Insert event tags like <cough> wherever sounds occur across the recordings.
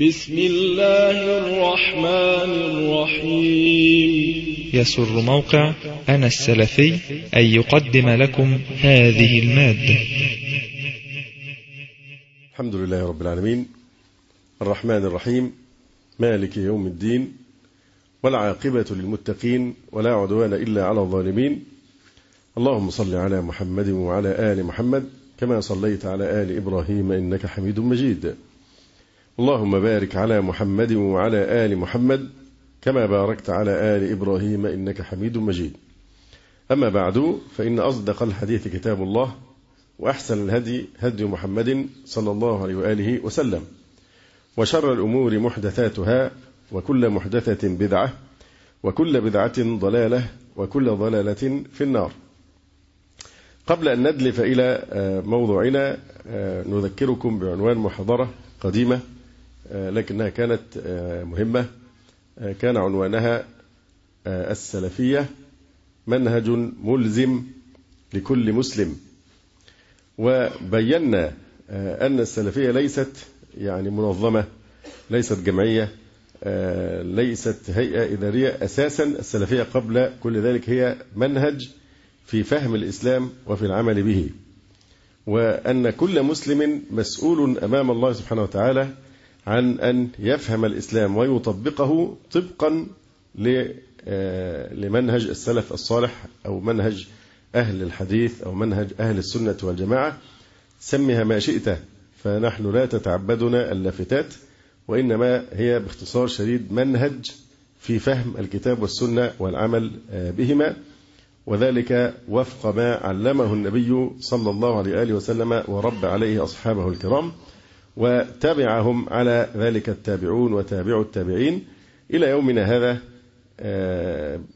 بسم الله الرحمن الرحيم. يسر موقع أنا السلفي أن يقدم لكم هذه المادة. الحمد لله رب العالمين. الرحمن الرحيم. مالك يوم الدين. والعاقبة للمتقين. ولا عدوان إلا على الظالمين. اللهم صل على محمد وعلى آل محمد كما صليت على آل إبراهيم إنك حميد مجيد. اللهم بارك على محمد وعلى آل محمد كما باركت على آل إبراهيم إنك حميد مجيد. أما بعد فإن أصدق الحديث كتاب الله وأحسن الهدي هدي محمد صلى الله عليه وآله وسلم. وشر الأمور محدثاتها وكل محدثة بدعة وكل بدعة ضلالة وكل ضلالة في النار. قبل أن ندلف إلى موضوعنا نذكركم بعنوان محاضرة قديمة لكنها كانت مهمة كان عنوانها السلفية منهج ملزم لكل مسلم. وبينا أن السلفية ليست يعني منظمة ليست جمعية ليست هيئة إدارية. أساسا السلفية قبل كل ذلك هي منهج في فهم الإسلام وفي العمل به. وأن كل مسلم مسؤول أمام الله سبحانه وتعالى عن أن يفهم الإسلام ويطبقه طبقا لمنهج السلف الصالح أو منهج أهل الحديث أو منهج أهل السنة والجماعة. سمها ما شئت فنحن لا تتعبدنا اللافتات وإنما هي باختصار شديد منهج في فهم الكتاب والسنة والعمل بهما. وذلك وفق ما علمه النبي صلى الله عليه وسلم ورب عليه أصحابه الكرام. وتبعهم على ذلك التابعون وتابعوا التابعين إلى يومنا هذا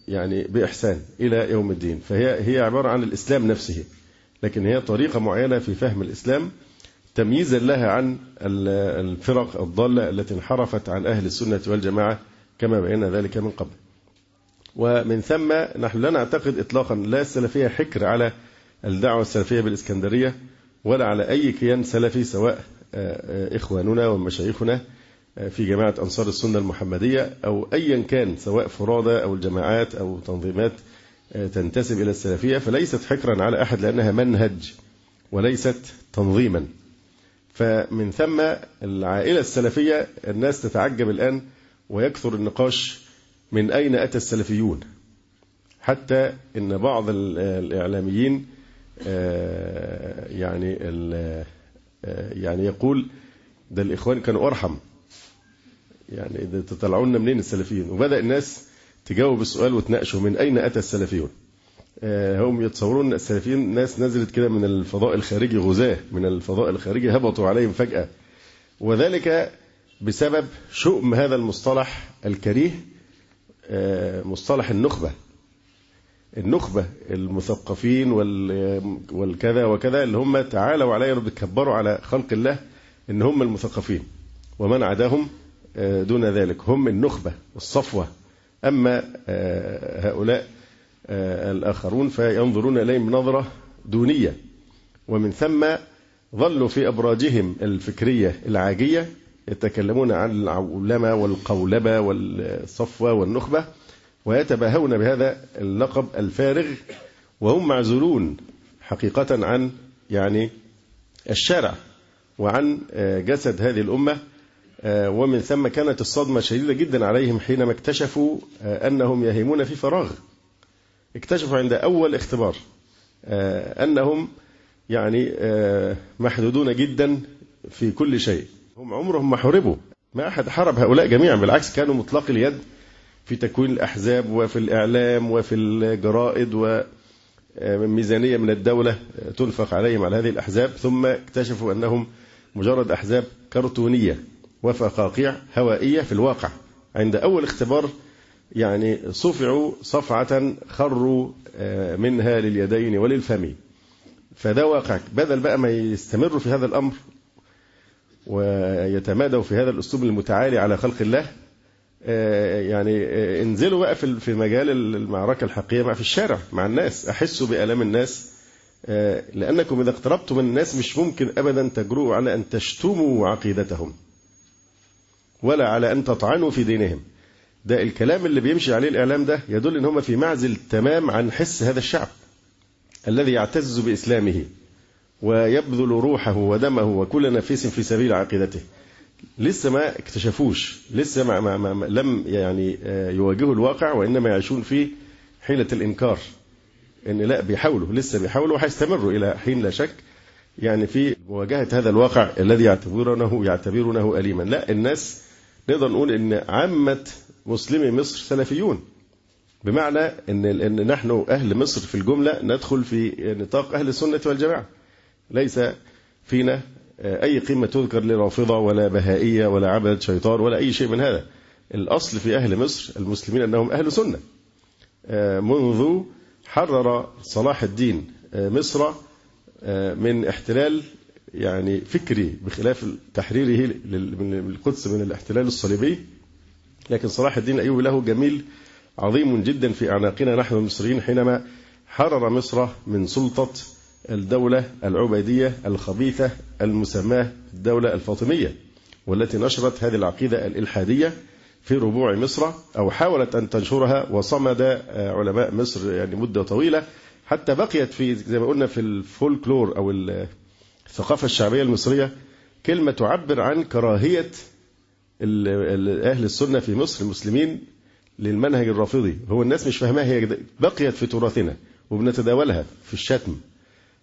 يعني بإحسان إلى يوم الدين. فهي هي عبارة عن الإسلام نفسه لكن هي طريقة معينة في فهم الإسلام تمييزا لها عن الفرق الضالة التي انحرفت عن أهل السنة والجماعة كما بينا ذلك من قبل. ومن ثم نحن لا نعتقد إطلاقا لا السلفية حكر على الدعوة السلفية بالإسكندرية ولا على أي كيان سلفي سواء إخواننا ومشايخنا في جماعة أنصار السنة المحمدية أو أيا كان سواء فرادى أو الجماعات أو تنظيمات تنتسب إلى السلفية فليست حكرا على أحد لأنها منهج وليست تنظيما. فمن ثم العائلة السلفية الناس تتعجب الآن ويكثر النقاش من أين أتى السلفيون. حتى إن بعض الإعلاميين يعني يعني يقول ده الإخوان كانوا أرحم. يعني ده تطلعونا منين السلفيين؟ وبدأ الناس تجاوب السؤال وتناقشوا من أين أتى السلفيون؟ هم يتصورون السلفيين ناس نزلت كده من الفضاء الخارجي غزاة من الفضاء الخارجي هبطوا عليهم فجأة. وذلك بسبب شؤم هذا المصطلح الكريه مصطلح النخبة. النخبة المثقفين والكذا وكذا اللي هم تعالوا علينا بيتكبروا على خلق الله إن هم المثقفين. ومن عداهم دون ذلك. هم النخبة الصفوة. أما هؤلاء الآخرون فينظرون إليهم نظرة دونية. ومن ثم ظلوا في أبراجهم الفكرية العاجية يتكلمون عن العولمة والقولبة والصفوة والنخبة. ويتباهون بهذا اللقب الفارغ وهم معزولون حقيقة عن يعني الشارع وعن جسد هذه الأمة ومن ثم كانت الصدمة شديدة جدا عليهم حينما اكتشفوا أنهم يهيمون في فراغ. اكتشفوا عند أول اختبار أنهم يعني محدودون جدا في كل شيء. هم عمرهم ما حاربوا ما أحد حارب هؤلاء جميعا بالعكس كانوا مطلق اليد في تكوين الأحزاب وفي الإعلام وفي الجرائد وميزانية من الدولة تنفق عليهم على هذه الأحزاب. ثم اكتشفوا أنهم مجرد أحزاب كرتونية وفقاقيع هوائية في الواقع. عند أول اختبار يعني صفعوا صفعة خروا منها لليدين وللفم. فده واقع. بدل بقى ما يستمروا في هذا الأمر ويتمادوا في هذا الأسلوب المتعالي على خلق الله يعني انزلوا بقى في في مجال المعركة الحقيقية مع في الشارع مع الناس. أحسوا بآلام الناس. لأنكم إذا اقتربتم من الناس مش ممكن أبدا تجرؤوا على أن تشتموا عقيدتهم ولا على أن تطعنوا في دينهم. ده الكلام اللي بيمشي عليه الإعلام ده يدل أن هم في معزل تمام عن حس هذا الشعب الذي يعتز بإسلامه ويبذل روحه ودمه وكل نفيس في سبيل عقيدته. لسه ما اكتشفوش لسه ما ما ما لم يعني يواجهوا الواقع وإنما يعيشون في حيلة الإنكار إن لا بيحاولوا لسه بيحاولوا وهيستمروا إلى حين لا شك يعني في مواجهة هذا الواقع الذي يعتبرونه يعتبرونه أليما. لا الناس نقدر نقول إن عامة مسلمي مصر سلفيون بمعنى إن إن نحن أهل مصر في الجملة ندخل في نطاق أهل السنة والجماعة. ليس فينا أي قيمه تذكر لرافضه ولا بهائية ولا عبده شيطان ولا أي شيء من هذا. الأصل في أهل مصر المسلمين أنهم أهل سنة. منذ حرر صلاح الدين مصر من احتلال يعني فكري بخلاف تحريره للقدس من الاحتلال الصليبي. لكن صلاح الدين الأيوبي له جميل عظيم جدا في أعناقنا نحن المصريين حينما حرر مصر من سلطة الدولة العبيدية الخبيثة المسماة الدولة الفاطمية والتي نشرت هذه العقيدة الإلحادية في ربوع مصر أو حاولت أن تنشرها وصمد علماء مصر يعني مدة طويلة. حتى بقيت في زي ما قلنا في الفولكلور أو الثقافة الشعبية المصرية كلمة تعبر عن كراهية أهل السنة في مصر المسلمين للمنهج الرافضي. هو الناس مش فاهماها هي بقيت في تراثنا وبنتداولها في الشتم.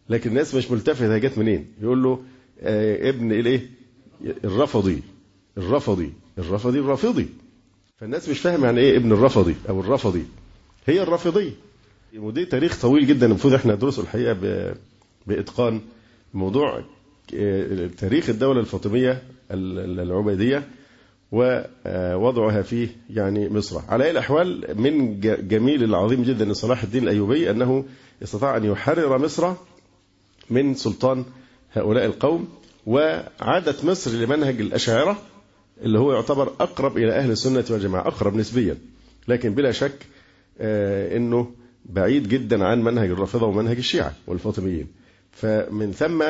لكن الناس مش ملتفته هي جت منين؟ يقول له آه ابن الايه الرفضي. الرفضي. الرفضي الرافضي. فالناس مش فاهم يعني إيه ابن الرفضي أو الرفضي. هي الرافضيه ودي تاريخ طويل جدا. المفروض إحنا ندرسه الحقيقة بإتقان موضوع تاريخ الدولة الفاطمية العبيدية ووضعها في يعني مصر. على أي الأحوال من جميل العظيم جدا لصلاح الدين الأيوبي أنه استطاع أن يحرر مصر من سلطان هؤلاء القوم وعادت مصر لمنهج الأشاعرة اللي هو يعتبر أقرب إلى أهل السنة والجماعة أقرب نسبيا. لكن بلا شك أنه بعيد جدا عن منهج الرافضة ومنهج الشيعة والفاطميين. فمن ثم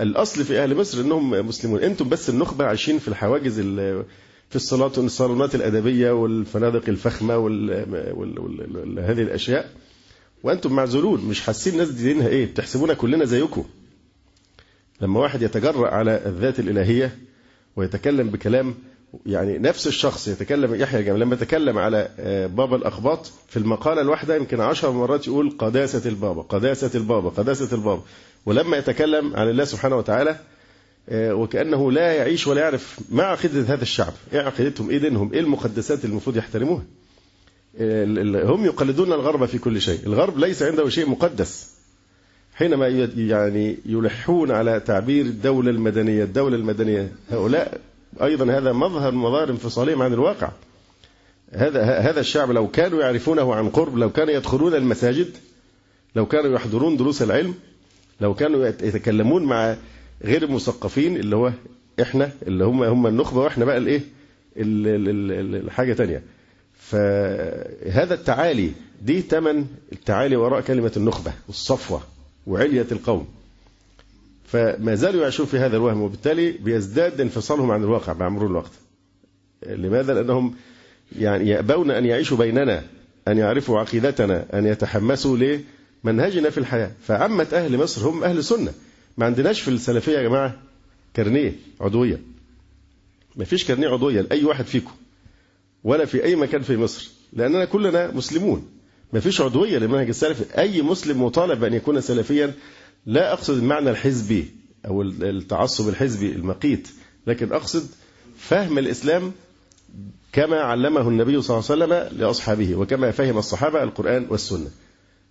الأصل في أهل مصر إنهم مسلمون. أنتم بس النخبة عايشين في الحواجز في الصالات والصالونات الأدبية والفنادق الفخمة وهذه الأشياء. وأنتم معزولون مش حاسين الناس دي دينها إيه بتحسبونا كلنا زيكم. لما واحد يتجرأ على الذات الإلهية ويتكلم بكلام يعني نفس الشخص يتكلم يحيى الجمال لما يتكلم على بابا الأخباط في المقالة الواحدة يمكن عشر مرات يقول قداسة البابا قداسة البابا قداسة البابا. ولما يتكلم عن الله سبحانه وتعالى وكأنه لا يعيش ولا يعرف ما عقيدة هذا الشعب؟ إيه عقيدتهم؟ إيه دينهم؟ إيه المقدسات اللي المفروض يحترموها؟ هم يقلدون الغرب في كل شيء. الغرب ليس عنده شيء مقدس. حينما يعني يلحون على تعبير الدولة المدنية الدولة المدنية هؤلاء أيضا هذا مظهر مظاهر انفصالهم عن الواقع. هذا هذا الشعب لو كانوا يعرفونه عن قرب لو كانوا يدخلون المساجد لو كانوا يحضرون دروس العلم لو كانوا يتكلمون مع غير المثقفين اللي هو إحنا اللي هم هم النخبة وإحنا بقى الإيه؟ الحاجة تانية. فهذا التعالي دي ثمن التعالي وراء كلمة النخبة والصفوة وعلية القوم فما زالوا يعيشون في هذا الوهم وبالتالي بيزداد انفصالهم عن الواقع مع مرور الوقت. لماذا؟ لأنهم يعني يأبون أن يعيشوا بيننا، أن يعرفوا عقيدتنا، أن يتحمسوا لمنهجنا في الحياة، فعامة أهل مصر هم أهل سنة. ما عندناش في السلفية يا جماعة كارنيه عضوية. ما فيش كارنيه عضوية لأي واحد فيكم. ولا في أي مكان في مصر، لأننا كلنا مسلمون. ما فيش عضويه للمنهج السلفي، أي مسلم مطالب أن يكون سلفيا لا أقصد المعنى الحزبي أو التعصب الحزبي المقيت لكن أقصد فهم الإسلام كما علمه النبي صلى الله عليه وسلم لأصحابه وكما فهم الصحابة القرآن والسنة.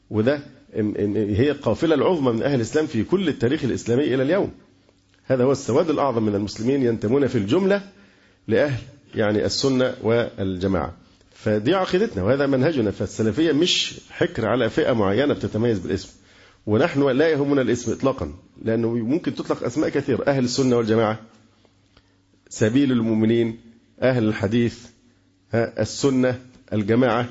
وده هي القافلة العظمى من أهل الإسلام في كل التاريخ الإسلامي إلى اليوم. هذا هو السواد الأعظم من المسلمين ينتمون في الجملة لأهل يعني السنة والجماعة. فدي عقيدتنا وهذا منهجنا. فالسلفية مش حكر على فئة معينة بتتميز بالاسم. ونحن لا يهمنا الاسم اطلاقا لأنه ممكن تطلق أسماء كثيرة. أهل السنة والجماعة سبيل المؤمنين أهل الحديث السنة الجماعة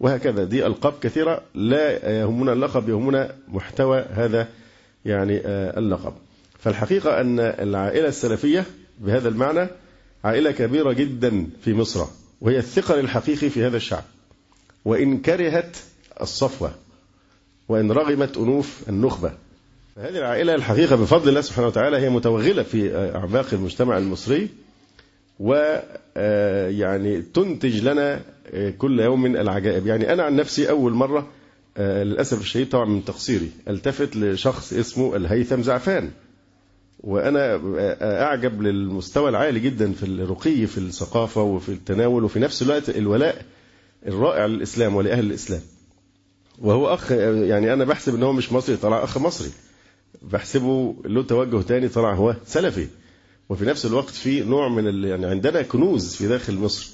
وهكذا. دي ألقاب كثيرة لا يهمنا اللقب يهمنا محتوى هذا يعني اللقب. فالحقيقة أن العائلة السلفية بهذا المعنى عائلة كبيرة جدا في مصر وهي الثقل الحقيقي في هذا الشعب. وإن كرهت الصفوة وإن رغمت أنوف النخبة. هذه العائلة الحقيقة بفضل الله سبحانه وتعالى هي متوغلة في أعماق المجتمع المصري ويعني تنتج لنا كل يوم العجائب. يعني أنا عن نفسي أول مرة للأسف الشديد طبعا من تقصيري التفت لشخص اسمه الهيثم زعفان وأنا أعجب للمستوى العالي جدا في الرقي في الثقافة وفي التناول وفي نفس الوقت الولاء الرائع للإسلام ولأهل الإسلام. وهو أخ يعني أنا بحسب إن هو مش مصري طلع أخ مصري. بحسبه له توجه تاني طلع هو سلفي. وفي نفس الوقت في نوع من. يعني عندنا كنوز في داخل مصر.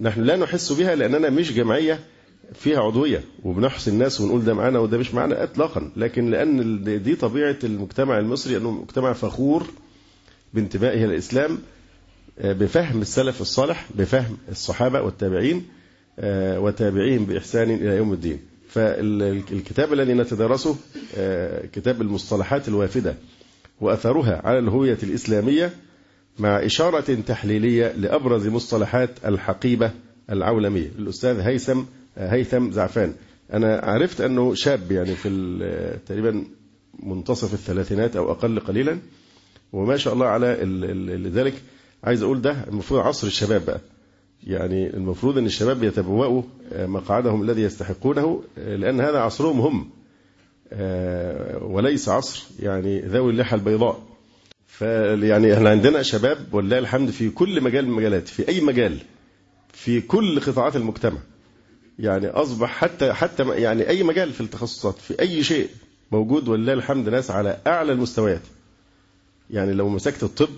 نحن لا نحس بها لأننا مش جمعية فيها عضوية وبنحصي الناس ونقول ده معانا وده مش معانا إطلاقا. لكن لأن دي طبيعة المجتمع المصري أنه مجتمع فخور بانتمائه للإسلام بفهم السلف الصالح بفهم الصحابة والتابعين وتابعيهم بإحسان إلى يوم الدين. فالكتاب الذي نتدارسه كتاب المصطلحات الوافدة وأثرها على الهوية الإسلامية مع إشارة تحليلية لأبرز مصطلحات الحقيبة العولمية. الأستاذ هيثم هيثم زعفان أنا عرفت أنه شاب يعني في تقريبا منتصف الثلاثينات أو أقل قليلا وما شاء الله على لذلك عايز أقول ده المفروض عصر الشباب بقى. يعني المفروض أن الشباب يتبوأوا مقعدهم الذي يستحقونه لأن هذا عصرهم هم وليس عصر يعني ذوي اللحى البيضاء. فيعني إحنا عندنا شباب ولله الحمد في كل مجال من المجالات في أي مجال في كل قطاعات المجتمع. يعني أصبح حتى حتى يعني أي مجال في التخصصات في أي شيء موجود ولله الحمد ناس على أعلى المستويات. يعني لو مسكت الطب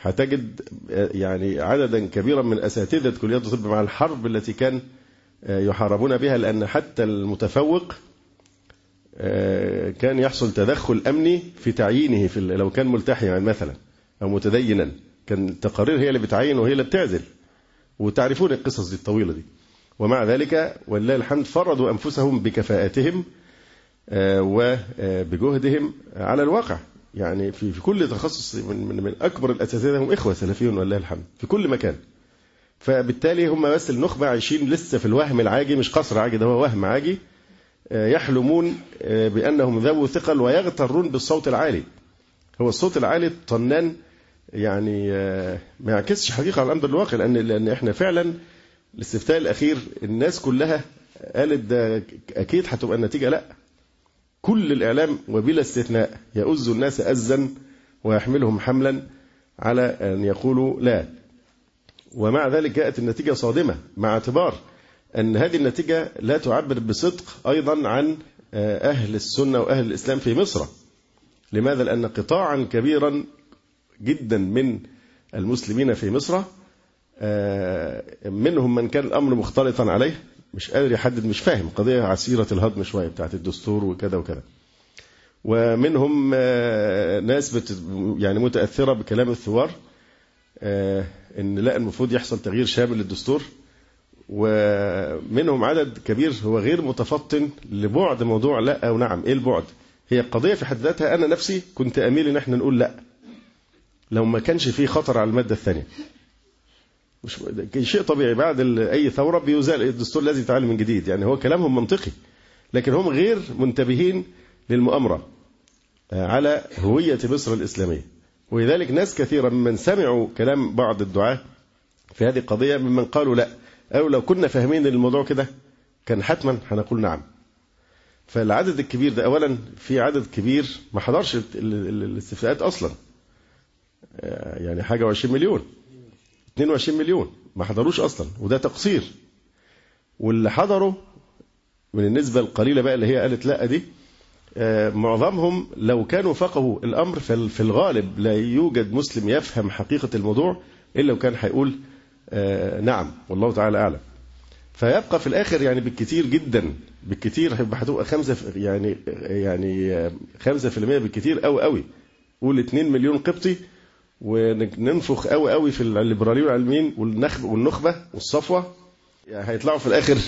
هتجد يعني عددا كبيرا من أساتذة كليات الطب مع الحرب التي كان يحاربون بها لأن حتى المتفوق كان يحصل تدخل أمني في تعيينه في لو كان ملتحيا يعني مثلا أو متدينا. كان التقارير هي اللي بتعين وهي اللي بتعزل. وتعرفون القصص دي الطويلة دي. ومع ذلك ولله الحمد فرضوا أنفسهم بكفاءتهم وبجهدهم على الواقع يعني في في كل تخصص من من, أكبر الأساتذة هم إخوة سلفيون ولله الحمد في كل مكان. فبالتالي هم بس النخبة عايشين لسه في الوهم العاجي مش قصر عاجي ده هو وهم عاجي يحلمون بأنهم ذو ثقل ويغترون بالصوت العالي. هو الصوت العالي طنان يعني ما يعكسش حقيقة على الأمر الواقع لأن لأن إحنا فعلا الاستفتاء الأخير الناس كلها قالت ده أكيد هتبقى النتيجة لأ. كل الإعلام وبلا استثناء يؤز الناس أزا ويحملهم حملا على أن يقولوا لا. ومع ذلك جاءت النتيجة صادمة مع اعتبار أن هذه النتيجة لا تعبر بصدق أيضا عن أهل السنة وأهل الإسلام في مصر. لماذا؟ لأن قطاعا كبيرا جدا من المسلمين في مصر منهم من كان الأمر مختلطا عليه مش قادر يحدد مش فاهم قضية عسيرة الهضم شوية بتاعت الدستور وكذا وكذا. ومنهم ناس بت يعني متأثرة بكلام الثوار إن لا المفروض يحصل تغيير شامل للدستور. ومنهم عدد كبير هو غير متفطن لبعد موضوع لا أو نعم. إيه البعد؟ هي القضية في حد ذاتها أنا نفسي كنت أميل إن إحنا نقول لا لو ما كانش فيه خطر على المادة الثانية. مش شيء طبيعي. بعد أي ثورة بيزال الدستور لازم يتعلم من جديد. يعني هو كلامهم منطقي لكن هم غير منتبهين للمؤامرة على هوية مصر الإسلامية. ولذلك ناس كثيرا ممن سمعوا كلام بعض الدعاة في هذه القضية ممن قالوا لا أو لو كنا فاهمين الموضوع كده كان حتما هنقول نعم. فالعدد الكبير ده اولا في عدد كبير ما حضرش الاستفتاءات أصلا يعني حاجة و20 مليون. 22 مليون. ما حضروش أصلا وده تقصير. واللي حضروا من النسبة القليلة بقى اللي هي قالت لا دي معظمهم لو كانوا فقهوا الأمر في الغالب لا يوجد مسلم يفهم حقيقة الموضوع إلا وكان هيقول نعم والله تعالى أعلم. فيبقى في الآخر يعني بالكثير جدا بالكثير هتبقى خمسة يعني يعني خمسة في المية بالكثير أوي أوي. قول 2 مليون قبطي وننفخ قوي قوي في الليبراليين والعلميين والنخب والنخبة والصفوة. يعني هيطلعوا في الآخر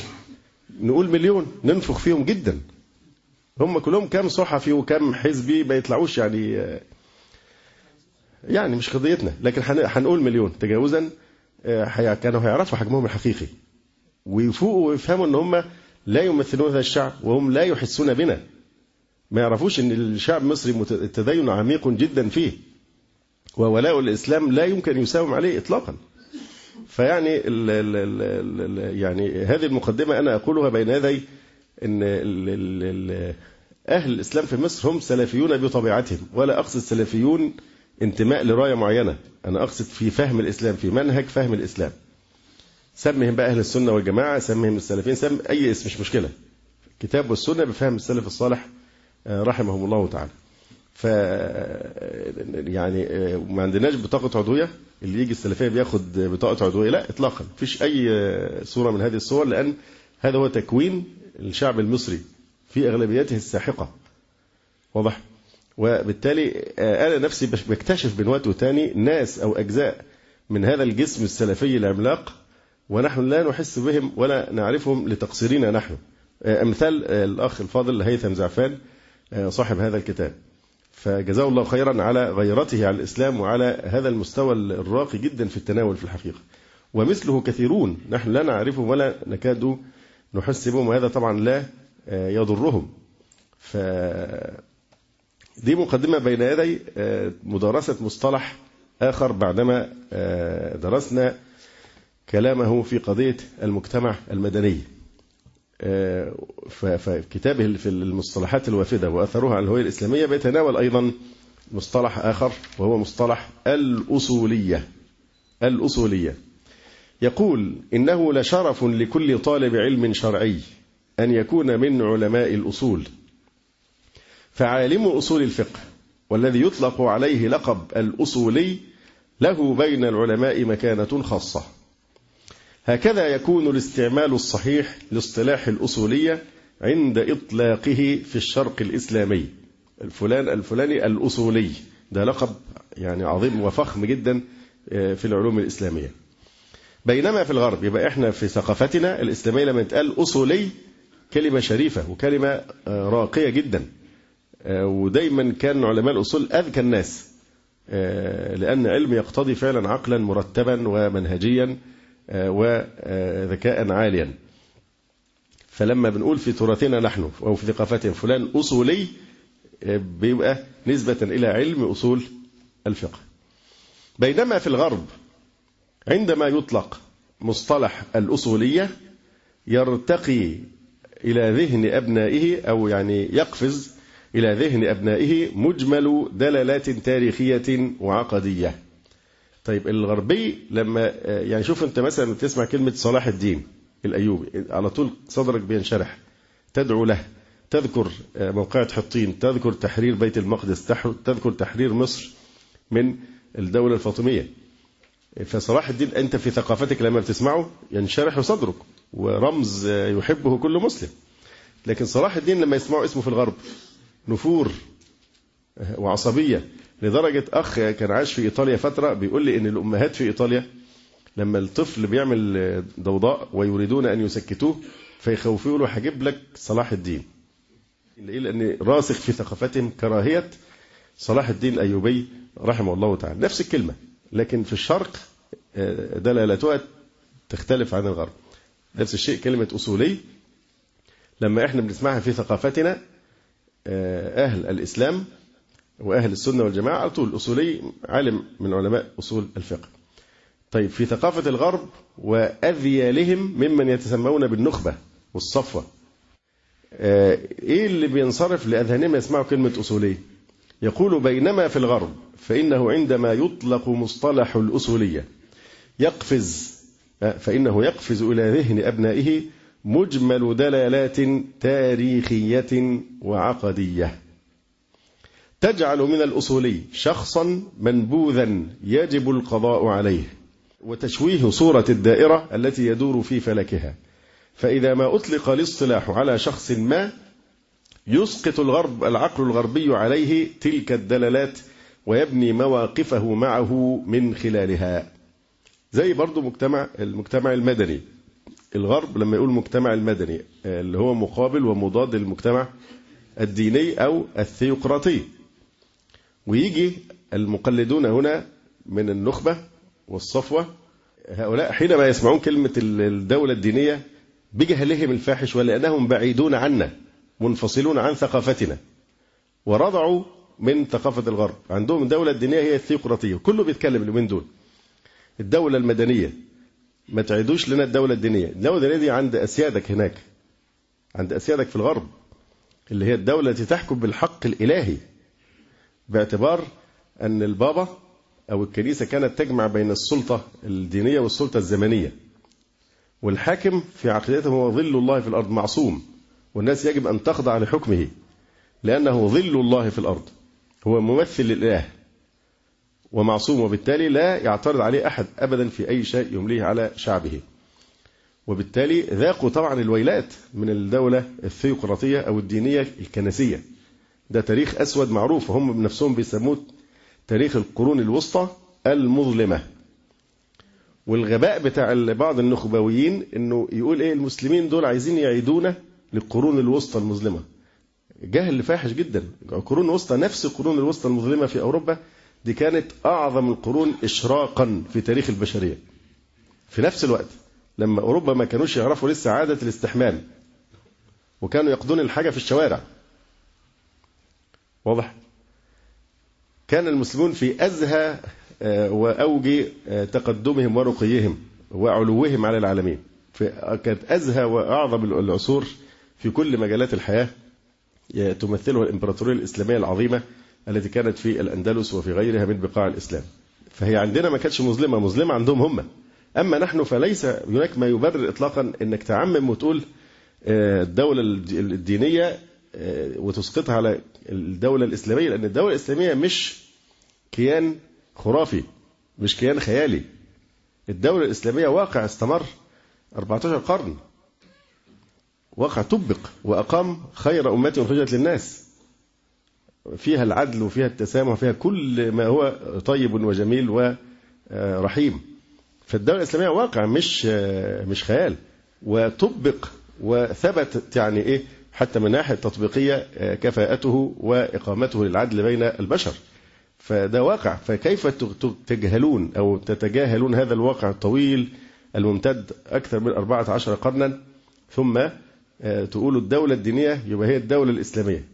نقول مليون. ننفخ فيهم جدا. هم كلهم كام صحفي وكام حزبي ما يطلعوش يعني يعني مش قضيتنا. لكن هن- هنقول مليون. تجاوزا آه، كانوا هيعرفوا حجمهم الحقيقي. ويفوقوا ويفهموا إن هم لا يمثلون هذا الشعب وهم لا يحسون بنا. ما يعرفوش إن الشعب المصري التدين عميق جدا فيه. وولاء الإسلام لا يمكن يساوم عليه اطلاقا. فيعني ال ال ال ال يعني هذه المقدمة أنا أقولها بين يدي إن ال ال ال أهل الإسلام في مصر هم سلفيون بطبيعتهم. ولا أقصد سلفيون انتماء لراية معينة. أنا أقصد في فهم الإسلام في منهج فهم الإسلام. سمهم بقى أهل السنة والجماعة سمهم السلفيين سم أي اسم مش مشكلة. الكتاب والسنة بفهم السلف الصالح آه، رحمهم الله تعالى. ف يعني ما عندناش بطاقة عضوية. اللي يجي السلفية بياخد بطاقة عضوية. لا اطلاقا. مفيش أي صورة من هذه الصور لأن هذا هو تكوين الشعب المصري في أغلبيته الساحقة. واضح؟ وبالتالي أنا نفسي بكتشف من وقت وتاني ناس أو أجزاء من هذا الجسم السلفي العملاق ونحن لا نحس بهم ولا نعرفهم لتقصيرنا نحن. أمثال الأخ الفاضل هيثم زعفان آه، صاحب هذا الكتاب. فجزاه الله خيرا على غيرته على الإسلام وعلى هذا المستوى الراقي جدا في التناول في الحقيقة. ومثله كثيرون نحن لا نعرفهم ولا نكاد نحس بهم وهذا طبعا لا آه، يضرهم. ف دي مقدمة بين يدي آه، مدارسة مصطلح آخر بعدما آه، درسنا كلامه في قضية المجتمع المدني. آه، ف- ففي كتابه في المصطلحات الوافدة وأثرها على الهوية الإسلامية بيتناول أيضا مصطلح آخر وهو مصطلح الأصولية. الأصولية. يقول إنه لشرف لكل طالب علم شرعي أن يكون من علماء الأصول. فعالم أصول الفقه والذي يطلق عليه لقب الأصولي له بين العلماء مكانة خاصة. هكذا يكون الاستعمال الصحيح لاصطلاح الأصولية عند إطلاقه في الشرق الإسلامي. الفلان الفلاني الأصولي. ده لقب يعني عظيم وفخم جدا آه، في العلوم الإسلامية. بينما في الغرب يبقى إحنا في ثقافتنا الإسلامية لما يتقال أصولي كلمة شريفة وكلمة آه، راقية جدا. آه، ودايما كان علماء الأصول أذكى الناس لأن علم يقتضي فعلا عقلا مرتبا ومنهجيا. وذكاء عاليا. فلما بنقول في تراثنا نحن أو في ثقافتنا فلان أصولي آه، بيبقى نسبة إلى علم أصول الفقه. بينما في الغرب عندما يطلق مصطلح الأصولية يرتقي إلى ذهن أبنائه أو يعني يقفز إلى ذهن أبنائه مجمل دلالات تاريخية وعقدية. طيب الغربي لما يعني شوف أنت مثلا تسمع كلمة صلاح الدين الأيوبي على طول صدرك بينشرح. تدعو له تذكر موقعة حطين تذكر تحرير بيت المقدس تذكر تحرير مصر من الدولة الفاطمية. فصلاح الدين أنت في ثقافتك لما بتسمعه ينشرح صدرك ورمز يحبه كل مسلم. لكن صلاح الدين لما يسمعوا اسمه في الغرب نفور وعصبية لدرجة أخ كان عايش في إيطاليا فترة بيقول لي إن الأمهات في إيطاليا لما الطفل بيعمل ضوضاء ويريدون أن يسكتوه فيخوفوا له هجيب لك صلاح الدين. لأن راسخ في ثقافتهم كراهية صلاح الدين الأيوبي رحمه الله تعالى. نفس الكلمة لكن في الشرق دلالتها تختلف عن الغرب. نفس الشيء كلمة أصولي لما إحنا بنسمعها في ثقافتنا أهل الإسلام وأهل السنة والجماعة على طول أصولي عالم من علماء أصول الفقه. طيب في ثقافة الغرب وأذيالهم ممن يتسمون بالنخبة والصفوة. إيه اللي بينصرف لأذهانهم يسمعوا كلمة أصولي؟ يقول بينما في الغرب فإنه عندما يطلق مصطلح الأصولية يقفز فإنه يقفز إلى ذهن أبنائه مجمل دلالات تاريخية وعقدية. تجعل من الأصولي شخصا منبوذا يجب القضاء عليه. وتشويه صورة الدائرة التي يدور في فلكها. فإذا ما أطلق الاصطلاح على شخص ما يسقط الغرب العقل الغربي عليه تلك الدلالات ويبني مواقفه معه من خلالها. زي برضو مجتمع المجتمع المدني. الغرب لما يقول المجتمع المدني اللي هو مقابل ومضاد للمجتمع الديني أو الثيوقراطي ويجي المقلدون هنا من النخبة والصفوة. هؤلاء حينما يسمعون كلمة الدولة الدينية بجهلهم الفاحش ولأنهم بعيدون عنا منفصلون عن ثقافتنا ورضعوا من ثقافة الغرب. عندهم الدولة الدينية هي الثيوقراطية كله بيتكلم اليومين دول. الدولة المدنية ما تعيدوش لنا الدولة الدينية. الدولة الدينية دي عند أسيادك هناك عند أسيادك في الغرب اللي هي الدولة التي تحكم بالحق الإلهي. باعتبار أن البابا أو الكنيسة كانت تجمع بين السلطة الدينية والسلطة الزمنية. والحاكم في عقيدته هو ظل الله في الأرض معصوم والناس يجب أن تخضع لحكمه لأنه ظل الله في الأرض. هو ممثل للإله ومعصوم وبالتالي لا يعترض عليه أحد أبدا في أي شيء يمليه على شعبه. وبالتالي ذاقوا طبعا الويلات من الدولة الثيوقراطية أو الدينية الكنسية. ده تاريخ أسود معروف وهم بنفسهم بيسموه تاريخ القرون الوسطى المظلمة. والغباء بتاع بعض النخبويين إنه يقول إيه المسلمين دول عايزين يعيدونا للقرون الوسطى المظلمة. جهل فاحش جدا. القرون الوسطى نفس القرون الوسطى المظلمة في أوروبا دي كانت أعظم القرون اشراقا في تاريخ البشرية. في نفس الوقت لما أوروبا ما كانوش يعرفوا لسه عادة الاستحمام وكانوا يقضون الحاجة في الشوارع. واضح كان المسلمون في أزهى وأوج تقدمهم ورقيهم وعلوهم على العالمين كانت أزهى وأعظم العصور في كل مجالات الحياة تمثلها الإمبراطورية الإسلامية العظيمة التي كانت في الأندلس وفي غيرها من بقاع الإسلام. فهي عندنا ما كانتش مظلمة، مظلمة عندهم هم. أما نحن فليس هناك ما يبرر اطلاقا إنك تعمم وتقول الدولة الدينية وتسقطها على الدولة الإسلامية لأن الدولة الإسلامية مش كيان خرافي مش كيان خيالي. الدولة الإسلامية واقع استمر 14 قرن. واقع طبق وأقام خير أمة أخرجت للناس. فيها العدل وفيها التسامح وفيها كل ما هو طيب وجميل ورحيم. فالدولة الإسلامية واقع مش مش خيال. وطبق وثبتت يعني إيه حتى من ناحية تطبيقية كفاءته وإقامته للعدل بين البشر. فده واقع. فكيف تجهلون أو تتجاهلون هذا الواقع الطويل الممتد أكثر من 14 قرنا؟ ثم تقولوا الدولة الدينية يبقى هي الدولة الإسلامية.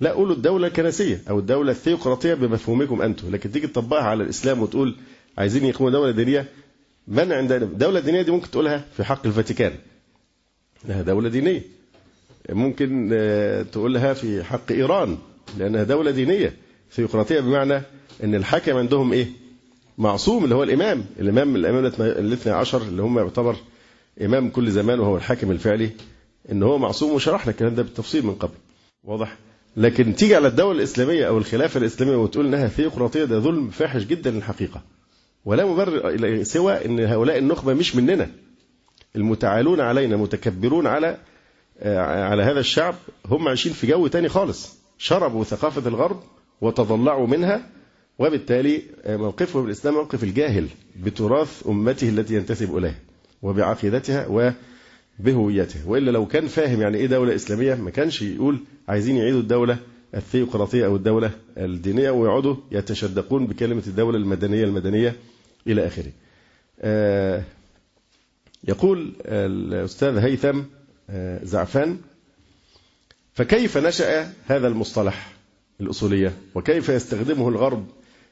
لا قولوا الدولة الكنسية أو الدولة الثيوقراطية بمفهومكم أنتم لكن تيجي تطبقها على الإسلام وتقول عايزين يقيموا دولة دينية من عندنا؟ الدولة الدينية دي ممكن تقولها في حق الفاتيكان. لها دولة دينية. ممكن تقولها في حق إيران لأنها دولة دينية. ثيوقراطية بمعنى أن الحاكم عندهم إيه؟ معصوم اللي هو الإمام. الإمام الإمام الاثنى عشر اللي هم يعتبر إمام كل زمان وهو الحاكم الفعلي إن هو معصوم وشرحنا الكلام ده بالتفصيل من قبل. واضح؟ لكن تيجي على الدولة الإسلامية أو الخلافة الإسلامية وتقول إنها ثيوقراطية ده ظلم فاحش جدا للحقيقة. ولا مبرر سوى أن هؤلاء النخبة مش مننا. المتعالون علينا متكبرون على على هذا الشعب هم عايشين في جو تاني خالص شربوا ثقافة الغرب وتضلعوا منها وبالتالي موقفهم الإسلام موقف الجاهل بتراث أمته التي ينتسب إليها وبعقيدتها و بهويته وإلا لو كان فاهم يعني إيه دولة إسلامية ما كانش يقول عايزين يعيدوا الدولة الثيوقراطية أو الدولة الدينية ويقعدوا يتشدقون بكلمة الدولة المدنية المدنية إلى آخره. آه يقول الأستاذ هيثم آه زعفان فكيف نشأ هذا المصطلح الأصولية وكيف يستخدمه الغرب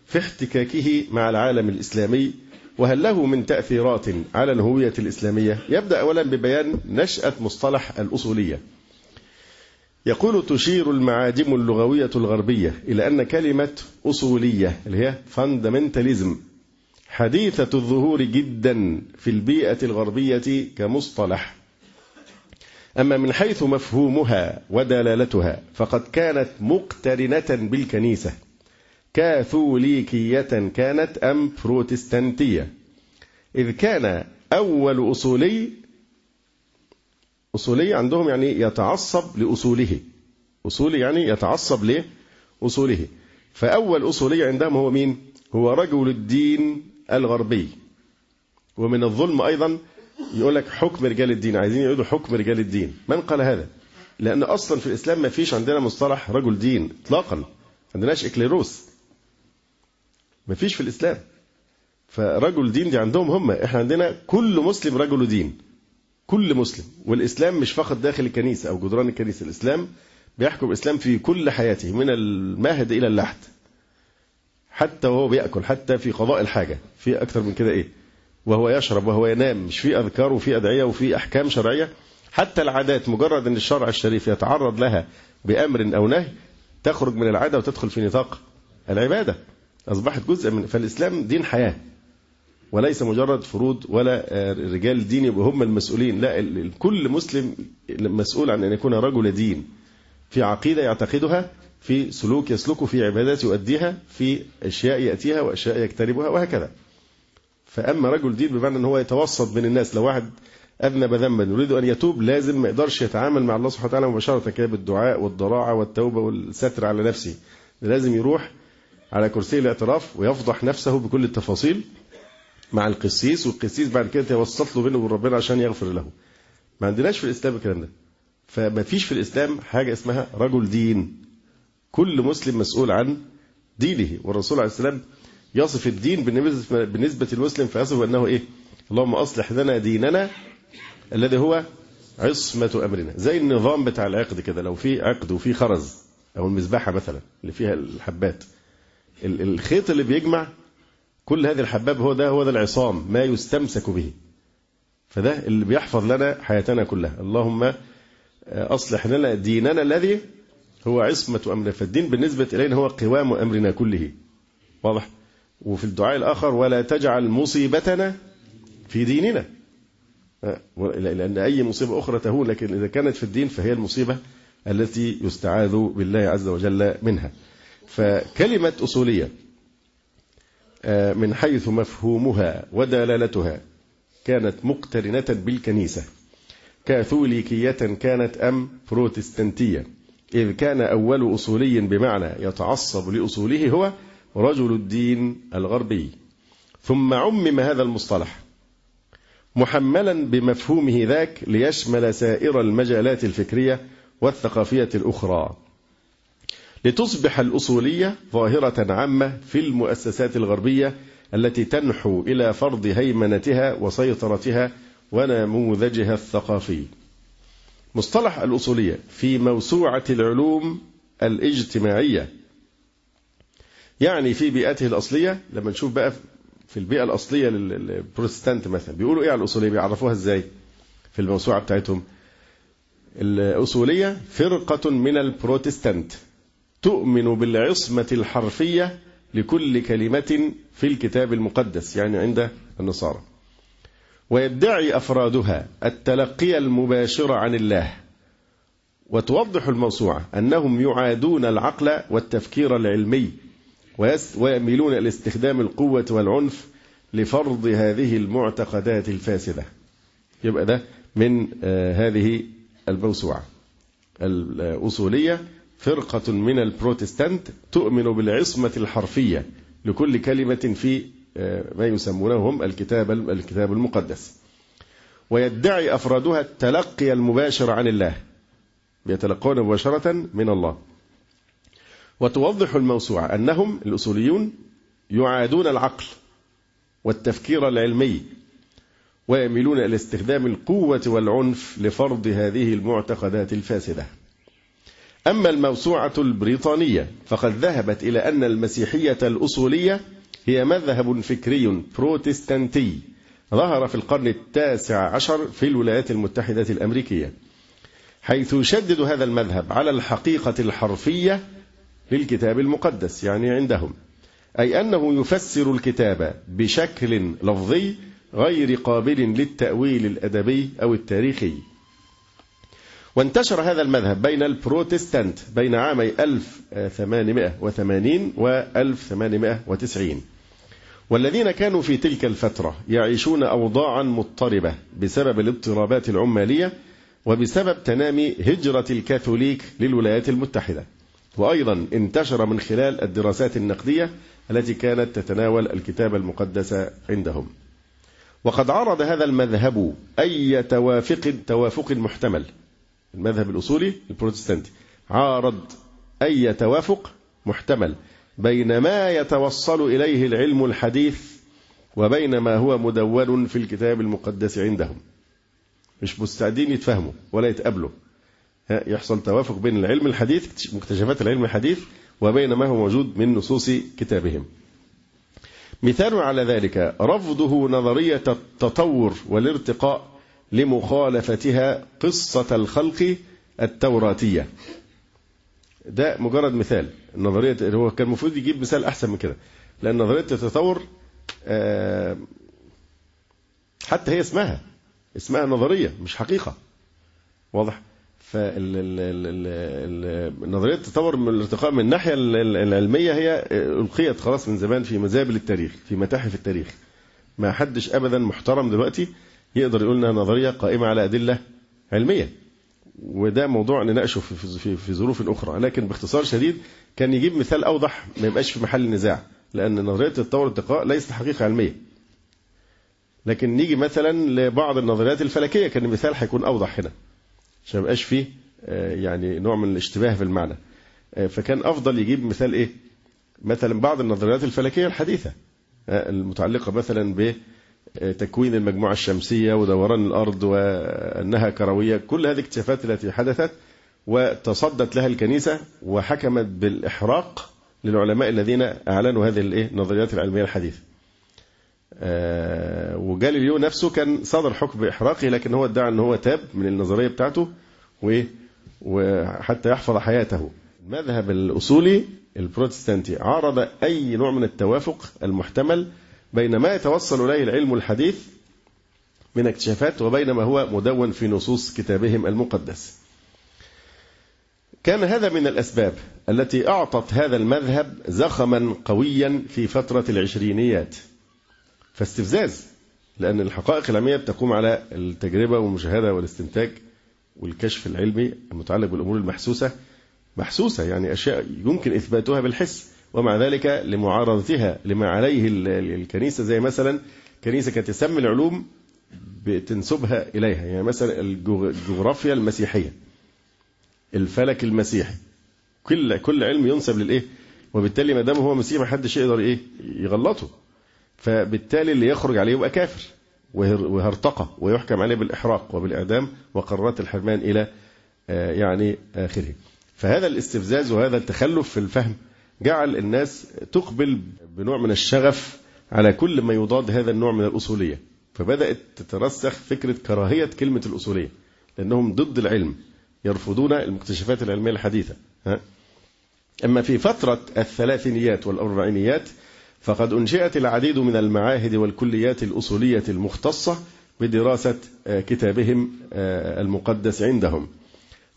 في احتكاكه مع العالم الإسلامي وهل له من تأثيرات على الهوية الإسلامية؟ يبدأ أولا ببيان نشأة مصطلح الأصولية. يقول تشير المعاجم اللغوية الغربية إلى أن كلمة أصولية اللي هي فاندمنتاليزم حديثة الظهور جدا في البيئة الغربية كمصطلح. أما من حيث مفهومها ودلالتها فقد كانت مقترنة بالكنيسة. كاثوليكية كانت أم بروتستانتية. إذ كان أول أصولي أصولي عندهم يعني يتعصب لأصوله. أصولي يعني يتعصب لأصوله. فأول أصولي عندهم هو مين؟ هو رجل الدين الغربي. ومن الظلم أيضا يقول لك حكم رجال الدين. عايزين يقولوا حكم رجال الدين. من قال هذا؟ لأن أصلا في الإسلام ما فيش عندنا مصطلح رجل دين إطلاقا. ما عندناش إكليروس. مفيش في الإسلام. فرجل دين دي عندهم هم. إحنا عندنا كل مسلم رجل دين. كل مسلم. والإسلام مش فقط داخل الكنيسة أو جدران الكنيسة. الإسلام بيحكم الإسلام في كل حياته من المهد إلى اللحد. حتى وهو بيأكل حتى في قضاء الحاجة. في أكثر من كده إيه؟ وهو يشرب وهو ينام مش في أذكار وفي أدعية وفي أحكام شرعية. حتى العادات مجرد أن الشرع الشريف يتعرض لها بأمر أو نهي تخرج من العادة وتدخل في نطاق العبادة. أصبحت جزء من فالإسلام دين حياة وليس مجرد فروض ولا رجال دين يبقوا هم المسؤولين. لا كل مسلم مسؤول عن أن يكون رجل دين. في عقيدة يعتقدها في سلوك يسلكه في عبادات يؤديها في أشياء يأتيها وأشياء يجتنبها وهكذا. فأما رجل دين بمعنى أن هو يتوسط بين الناس لو واحد أذنب ذنبا يريد أن يتوب لازم ما يقدرش يتعامل مع الله سبحانه وتعالى مباشرة كده بالدعاء والضراعة والتوبة والستر على نفسه. لازم يروح على كرسي الاعتراف ويفضح نفسه بكل التفاصيل مع القسيس والقسيس بعد كده يوسط له بينه وبين ربنا عشان يغفر له. ما عندناش في الإسلام الكلام ده. فما فيش في الإسلام حاجة اسمها رجل دين. كل مسلم مسؤول عن دينه والرسول عليه السلام يصف الدين بالنسبة, للمسلم فيصف أنه إيه؟ اللهم أصلح لنا ديننا الذي هو عصمة أمرنا. زي النظام بتاع العقد كده لو في عقد وفي خرز أو المذبحة مثلا اللي فيها الحبات الخيط اللي بيجمع كل هذه الحباب هو ده هو ده العصام ما يستمسك به. فده اللي بيحفظ لنا حياتنا كلها. اللهم أصلح لنا ديننا الذي هو عصمة أمرنا. فالدين بالنسبة إلينا هو قوام أمرنا كله. واضح؟ وفي الدعاء الآخر ولا تجعل مصيبتنا في ديننا. لأن أي مصيبة أخرى تهون لكن إذا كانت في الدين فهي المصيبة التي يستعاذ بالله عز وجل منها. فكلمة أصولية من حيث مفهومها ودلالتها كانت مقترنة بالكنيسة كاثوليكية كانت أم بروتستانتية إذ كان أول أصولي بمعنى يتعصب لأصوله هو رجل الدين الغربي ثم عمم هذا المصطلح محملا بمفهومه ذاك ليشمل سائر المجالات الفكرية والثقافية الأخرى لتصبح الأصولية ظاهرة عامة في المؤسسات الغربية التي تنحو إلى فرض هيمنتها وسيطرتها ونموذجها الثقافي. مصطلح الأصولية في موسوعة العلوم الاجتماعية يعني في بيئته الأصلية لما نشوف بقى في البيئة الأصلية للبروتستانت مثلا بيقولوا إيه على الأصولية؟ بيعرفوها إزاي في الموسوعة بتاعتهم؟ الأصولية فرقة من البروتستانت تؤمن بالعصمة الحرفية لكل كلمة في الكتاب المقدس يعني عند النصارى. ويدعي أفرادها التلقي المباشر عن الله. وتوضح الموسوعة أنهم يعادون العقل والتفكير العلمي ويميلون إلى استخدام القوة والعنف لفرض هذه المعتقدات الفاسدة. يبقى ده من هذه الموسوعة. الأصولية فرقة من البروتستانت تؤمن بالعصمة الحرفية لكل كلمة في ما يسمونه هم الكتاب الكتاب المقدس. ويدعي أفرادها التلقي المباشر عن الله. يتلقون مباشرة من الله. وتوضح الموسوعة أنهم الأصوليون يعادون العقل والتفكير العلمي ويميلون إلى استخدام القوة والعنف لفرض هذه المعتقدات الفاسدة. أما الموسوعة البريطانية فقد ذهبت إلى أن المسيحية الأصولية هي مذهب فكري بروتستانتي ظهر في القرن التاسع عشر في الولايات المتحدة الأمريكية حيث يشدد هذا المذهب على الحقيقة الحرفية للكتاب المقدس يعني عندهم. أي أنه يفسر الكتاب بشكل لفظي غير قابل للتأويل الأدبي أو التاريخي. وانتشر هذا المذهب بين البروتستانت بين عامي 1880 و 1890 والذين كانوا في تلك الفترة يعيشون أوضاعا مضطربة بسبب الاضطرابات العمالية وبسبب تنامي هجرة الكاثوليك للولايات المتحدة. وأيضا انتشر من خلال الدراسات النقدية التي كانت تتناول الكتاب المقدس عندهم. وقد عرض هذا المذهب أي توافق توافق محتمل. المذهب الأصولي البروتستانتي عارض أي توافق محتمل بين ما يتوصل إليه العلم الحديث وبين ما هو مدون في الكتاب المقدس عندهم. مش مستعدين يتفهموا ولا يتقابلوا يحصل توافق بين العلم الحديث مكتشفات العلم الحديث وبين ما هو موجود من نصوص كتابهم. مثال على ذلك رفضه نظرية التطور والارتقاء لمخالفتها قصة الخلق التوراتية. ده مجرد مثال. النظرية هو كان المفروض يجيب مثال أحسن من كده. لأن نظرية التطور حتى هي اسمها اسمها نظرية مش حقيقة. واضح؟ فنظرية التطور من الارتقاء من الناحية العلمية هي ألقيت خلاص من زمان في مزابل التاريخ في متاحف التاريخ. ما حدش أبدا محترم دلوقتي يقدر يقول إنها نظرية قائمة على أدلة علمية. وده موضوع نناقشه في, في, في ظروف أخرى. لكن باختصار شديد كان يجيب مثال أوضح ما يبقاش في محل نزاع لأن نظرية التطور والارتقاء ليست حقيقة علمية. لكن نيجي مثلا لبعض النظريات الفلكية كان المثال هيكون أوضح هنا. عشان ما يبقاش فيه يعني نوع من الاشتباه في المعنى. فكان أفضل يجيب مثال إيه؟ مثلا بعض النظريات الفلكية الحديثة المتعلقة مثلا ب تكوين المجموعة الشمسية ودوران الأرض وأنها كروية. كل هذه الاكتشافات التي حدثت وتصدت لها الكنيسة وحكمت بالإحراق للعلماء الذين أعلنوا هذه النظريات العلمية الحديثة. وجاليليو نفسه كان صدر حكم بإحراقه لكن هو ادعى أن هو تاب من النظرية بتاعته وحتى يحفظ حياته المذهب الأصولي البروتستانتي عارض أي نوع من التوافق المحتمل بين ما يتوصل إليه العلم الحديث من اكتشافات وبين ما هو مدون في نصوص كتابهم المقدس. كان هذا من الأسباب التي أعطت هذا المذهب زخما قويا في فترة العشرينيات. فاستفزاز لأن الحقائق العلمية بتقوم على التجربة والمشاهدة والاستنتاج والكشف العلمي المتعلق بالأمور المحسوسة. محسوسة يعني أشياء يمكن إثباتها بالحس ومع ذلك لمعارضتها لما عليه الكنيسة زي مثلا كنيسة كانت تسمي العلوم بتنسبها إليها يعني مثلا الجغرافيا المسيحية الفلك المسيحي. كل كل علم ينسب للإيه؟ وبالتالي ما دام هو مسيحي ما حدش يقدر إيه؟ يغلطه. فبالتالي اللي يخرج عليه يبقى كافر وهرتقى ويحكم عليه بالإحراق وبالإعدام وقرارات الحرمان إلى يعني آخره فهذا الاستفزاز وهذا التخلف في الفهم جعل الناس تقبل بنوع من الشغف على كل ما يضاد هذا النوع من الأصولية فبدأت تترسخ فكرة كراهية كلمة الأصولية لأنهم ضد العلم يرفضون المكتشفات العلمية الحديثة؟ أما في فترة الثلاثينيات والأربعينيات فقد أنشئت العديد من المعاهد والكليات الأصولية المختصة بدراسة كتابهم المقدس عندهم.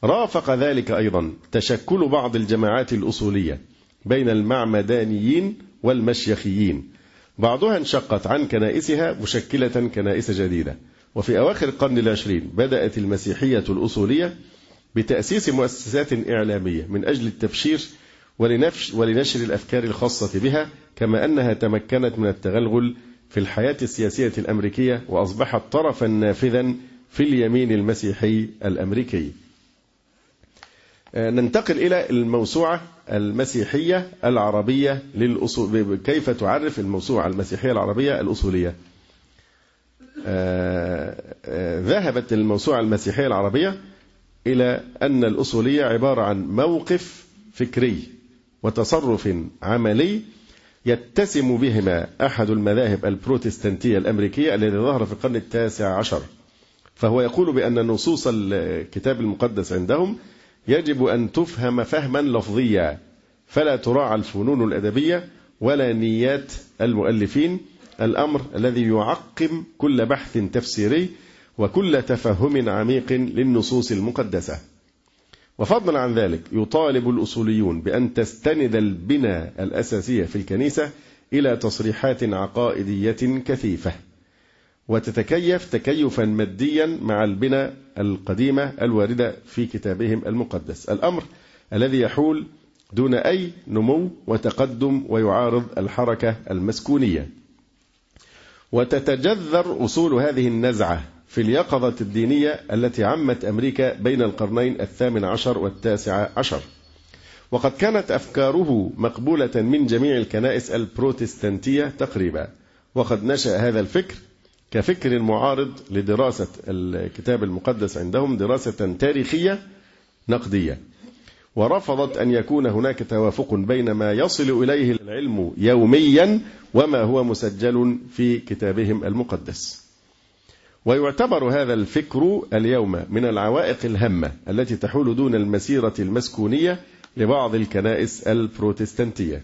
رافق ذلك أيضا تشكل بعض الجماعات الأصولية بين المعمدانيين والمشيخيين. بعضها انشقت عن كنائسها مشكلة كنائس جديدة. وفي أواخر القرن العشرين بدأت المسيحية الأصولية بتأسيس مؤسسات إعلامية من أجل التبشير ولنشر الأفكار الخاصة بها كما أنها تمكنت من التغلغل في الحياة السياسية الأمريكية وأصبحت طرفا نافذا في اليمين المسيحي الأمريكي. ننتقل إلى الموسوعة المسيحية العربية للأصول كيف تعرف الموسوعة المسيحية العربية الأصولية؟ ذهبت الموسوعة المسيحية العربية إلى أن الأصولية عبارة عن موقف فكري. وتصرف عملي يتسم بهما أحد المذاهب البروتستانتية الأمريكية الذي ظهر في القرن التاسع عشر. فهو يقول بأن نصوص الكتاب المقدس عندهم يجب أن تفهم فهما لفظيا فلا تراعى الفنون الأدبية ولا نيات المؤلفين. الأمر الذي يعقم كل بحث تفسيري وكل تفهم عميق للنصوص المقدسة. وفضلا عن ذلك يطالب الأصوليون بأن تستند البنى الأساسية في الكنيسة إلى تصريحات عقائدية كثيفة وتتكيف تكيفا ماديا مع البنى القديمة الواردة في كتابهم المقدس. الأمر الذي يحول دون أي نمو وتقدم ويعارض الحركة المسكونية. وتتجذر أصول هذه النزعة في اليقظة الدينية التي عمت أمريكا بين القرنين الثامن عشر والتاسع عشر. وقد كانت أفكاره مقبولة من جميع الكنائس البروتستانتية تقريبا. وقد نشأ هذا الفكر كفكر معارض لدراسة الكتاب المقدس عندهم دراسة تاريخية نقدية. ورفضت أن يكون هناك توافق بين ما يصل إليه العلم يوميا وما هو مسجل في كتابهم المقدس. ويعتبر هذا الفكر اليوم من العوائق الهامة التي تحول دون المسيرة المسكونية لبعض الكنائس البروتستانتية.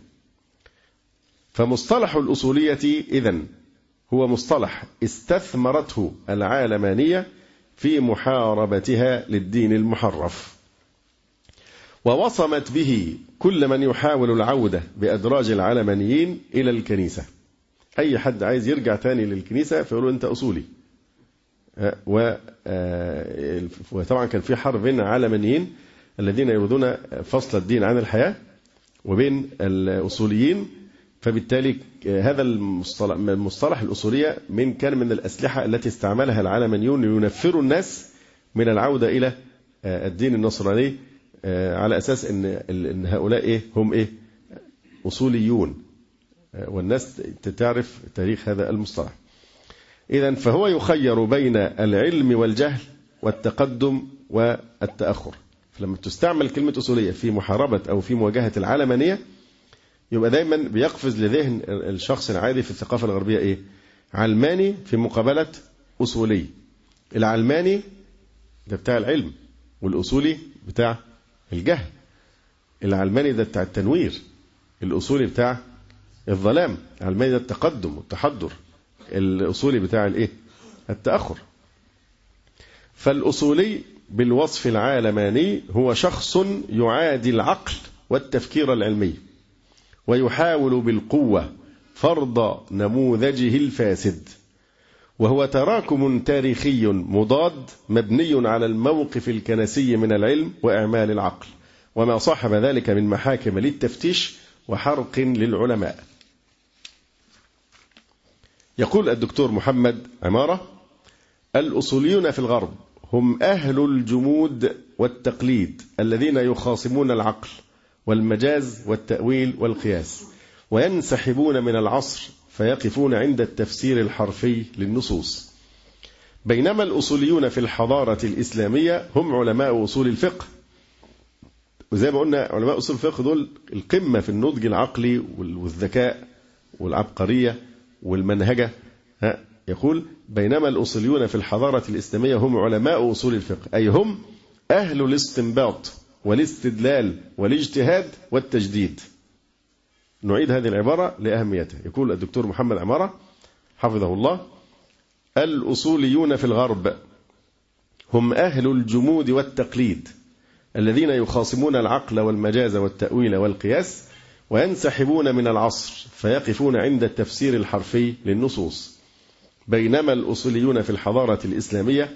فمصطلح الأصولية إذن هو مصطلح استثمرته العالمانية في محاربتها للدين المحرف. ووصمت به كل من يحاول العودة بأدراج العلمانيين إلى الكنيسة. أي حد عايز يرجع تاني للكنيسة فيقولوا أنت أصولي. وطبعا كان في حرب بين العلمانيين الذين يريدون فصل الدين عن الحياة وبين الأصوليين. فبالتالي هذا المصطلح, الأصولية من كان من الأسلحة التي استعملها العلمانيون لينفروا الناس من العودة إلى الدين النصراني على أساس أن هؤلاء إيه؟ هم إيه؟ أصوليون. والناس تعرف تاريخ هذا المصطلح. إذا فهو يخير بين العلم والجهل والتقدم والتأخر. فلما تستعمل كلمة أصولية في محاربة أو في مواجهة العلمانية يبقى دايما بيقفز لذهن الشخص العادي في الثقافة الغربية إيه؟ علماني في مقابلة أصولي. العلماني ده بتاع العلم والأصولي بتاع الجهل. العلماني ده بتاع التنوير الأصولي بتاع الظلام. العلماني ده التقدم والتحضر. الأصولي بتاع الإيه؟ التأخر فالأصولي بالوصف العالماني هو شخص يعادي العقل والتفكير العلمي ويحاول بالقوة فرض نموذجه الفاسد وهو تراكم تاريخي مضاد مبني على الموقف الكنسي من العلم وإعمال العقل وما صاحب ذلك من محاكم للتفتيش وحرق للعلماء يقول الدكتور محمد عمارة الأصوليون في الغرب هم أهل الجمود والتقليد الذين يخاصمون العقل والمجاز والتأويل والقياس وينسحبون من العصر فيقفون عند التفسير الحرفي للنصوص. بينما الأصوليون في الحضارة الإسلامية هم علماء أصول الفقه. وزي ما قلنا علماء أصول الفقه دول القمة في النضج العقلي والذكاء والعبقرية. والمنهجة يقول بينما الأصوليون في الحضارة الإسلامية هم علماء أصول الفقه أي هم أهل الاستنباط والاستدلال والاجتهاد والتجديد. نعيد هذه العبارة لأهميتها. يقول الدكتور محمد عمارة حفظه الله الأصوليون في الغرب هم أهل الجمود والتقليد الذين يخاصمون العقل والمجاز والتأويل والقياس وينسحبون من العصر فيقفون عند التفسير الحرفي للنصوص. بينما الأصوليون في الحضارة الإسلامية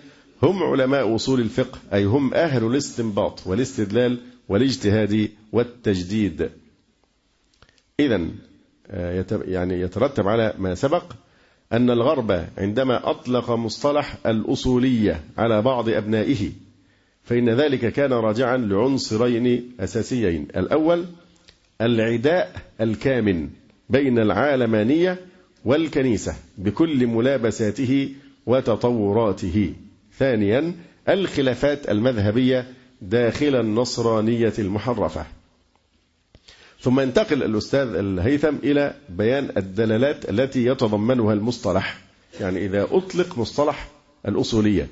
هم علماء أصول الفقه أي هم أهل الاستنباط والاستدلال والاجتهاد والتجديد. إذا يعني يترتب على ما سبق أن الغرب عندما أطلق مصطلح الأصولية على بعض أبنائه فإن ذلك كان راجعا لعنصرين أساسيين. الأول العداء الكامن بين العالمانية والكنيسة بكل ملابساته وتطوراته. ثانيا الخلافات المذهبية داخل النصرانية المحرفة. ثم ينتقل الأستاذ الهيثم إلى بيان الدلالات التي يتضمنها المصطلح يعني إذا أطلق مصطلح الأصولية.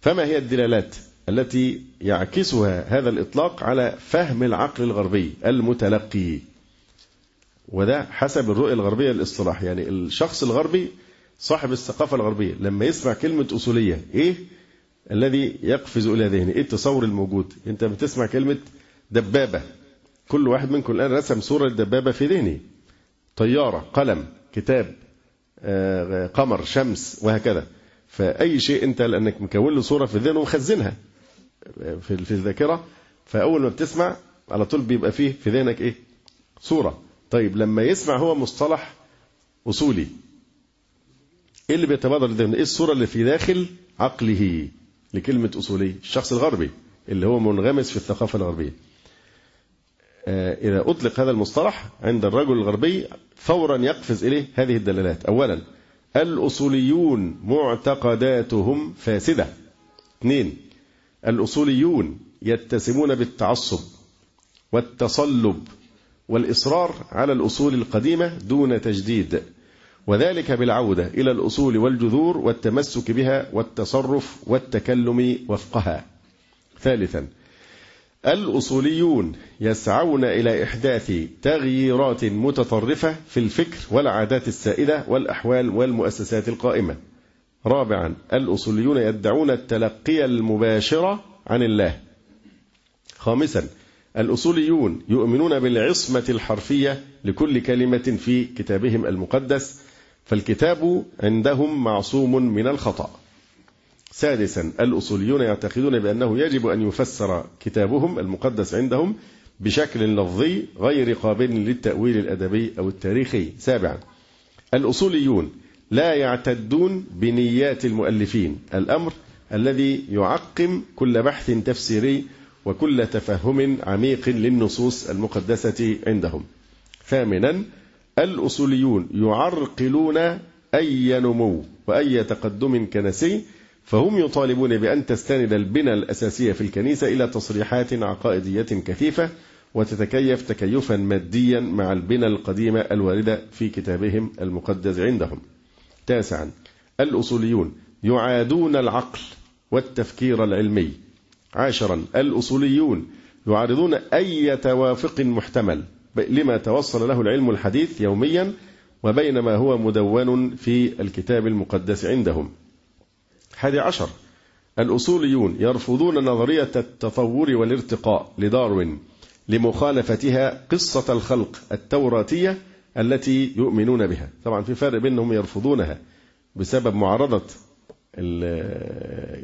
فما هي الدلالات؟ التي يعكسها هذا الإطلاق على فهم العقل الغربي المتلقي. وده حسب الرؤية الغربية للاصطلاح. يعني الشخص الغربي صاحب الثقافة الغربية لما يسمع كلمة أصولية إيه الذي يقفز إلى ذهنه؟ إيه التصور الموجود؟ أنت بتسمع كلمة دبابة. كل واحد منكم الآن رسم صورة الدبابة في ذهنه. طيارة قلم كتاب قمر شمس وهكذا. فأي شيء أنت لأنك مكون له صورة في ذهنه ومخزنها. في في الذاكرة فأول ما بتسمع على طول بيبقى فيه في ذهنك إيه صورة طيب لما يسمع هو مصطلح أصولي إيه اللي بيتبادر لذهنه؟ إيه الصورة اللي في داخل عقله لكلمة أصولي؟ الشخص الغربي اللي هو منغمس في الثقافة الغربية. إذا أطلق هذا المصطلح عند الرجل الغربي فورا يقفز إليه هذه الدلالات أولا الأصوليون معتقداتهم فاسدة اثنين الأصوليون يتسمون بالتعصب والتصلب والإصرار على الأصول القديمة دون تجديد وذلك بالعودة إلى الأصول والجذور والتمسك بها والتصرف والتكلم وفقها. ثالثا الأصوليون يسعون إلى إحداث تغييرات متطرفة في الفكر والعادات السائدة والأحوال والمؤسسات القائمة. رابعا الأصوليون يدعون التلقي المباشر عن الله. خامسا الأصوليون يؤمنون بالعصمة الحرفية لكل كلمة في كتابهم المقدس فالكتاب عندهم معصوم من الخطأ. سادسا الأصوليون يعتقدون بأنه يجب أن يفسر كتابهم المقدس عندهم بشكل لفظي غير قابل للتأويل الأدبي أو التاريخي. سابعا الأصوليون لا يعتدون بنيات المؤلفين. الأمر الذي يعقم كل بحث تفسيري وكل تفهم عميق للنصوص المقدسة عندهم. ثامنا الأصوليون يعرقلون أي نمو وأي تقدم كنسي فهم يطالبون بأن تستند البنى الأساسية في الكنيسة إلى تصريحات عقائدية كثيفة وتتكيف تكيفا ماديا مع البنى القديمة الواردة في كتابهم المقدس عندهم. تاسعا. الأصوليون يعادون العقل والتفكير العلمي. عاشرا. الأصوليون يعارضون أي توافق محتمل. لما توصل له العلم الحديث يوميا وبين ما هو مدون في الكتاب المقدس عندهم. حادي عشر. الأصوليون يرفضون نظرية التطور والارتقاء لداروين لمخالفتها قصة الخلق التوراتية التي يؤمنون بها. طبعا في فرق بينهم يرفضونها بسبب معارضة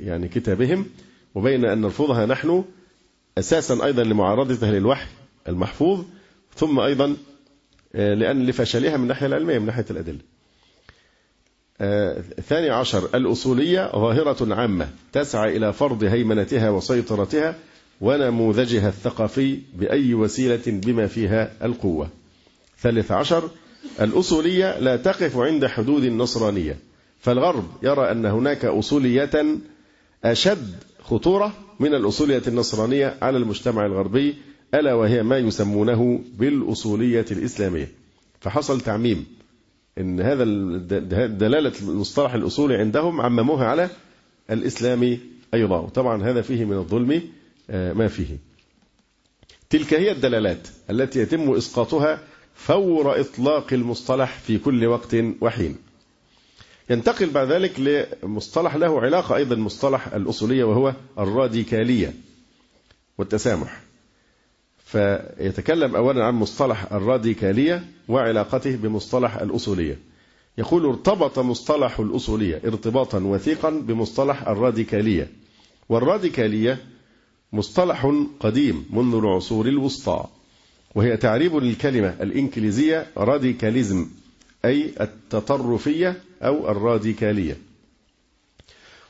يعني كتابهم وبين أن نرفضها نحن أساسا أيضا لمعارضتها للوحي المحفوظ ثم أيضا لأن لفشلها من الناحية العلمية من ناحية الأدلة. ثاني عشر الأصولية ظاهرة عامة تسعى إلى فرض هيمنتها وسيطرتها ونموذجها الثقافي بأي وسيلة بما فيها القوة. ثالث عشر الأصولية لا تقف عند حدود النصرانية. فالغرب يرى أن هناك أصولية أشد خطورة من الأصولية النصرانية على المجتمع الغربي ألا وهي ما يسمونه بالأصولية الإسلامية. فحصل تعميم إن هذا دلالة المصطلح الاصولي عندهم عمموها على الإسلام أيضا. وطبعا هذا فيه من الظلم ما فيه. تلك هي الدلالات التي يتم إسقاطها فور إطلاق المصطلح في كل وقت وحين. ينتقل بعد ذلك لمصطلح له علاقة أيضا مصطلح الأصولية وهو الراديكالية والتسامح. فيتكلم أولا عن مصطلح الراديكالية وعلاقته بمصطلح الأصولية. يقول ارتبط مصطلح الأصولية ارتباطا وثيقا بمصطلح الراديكالية. والراديكالية مصطلح قديم منذ العصور الوسطى. وهي تعريب للكلمة الإنكليزية راديكاليزم أي التطرفية أو الراديكالية.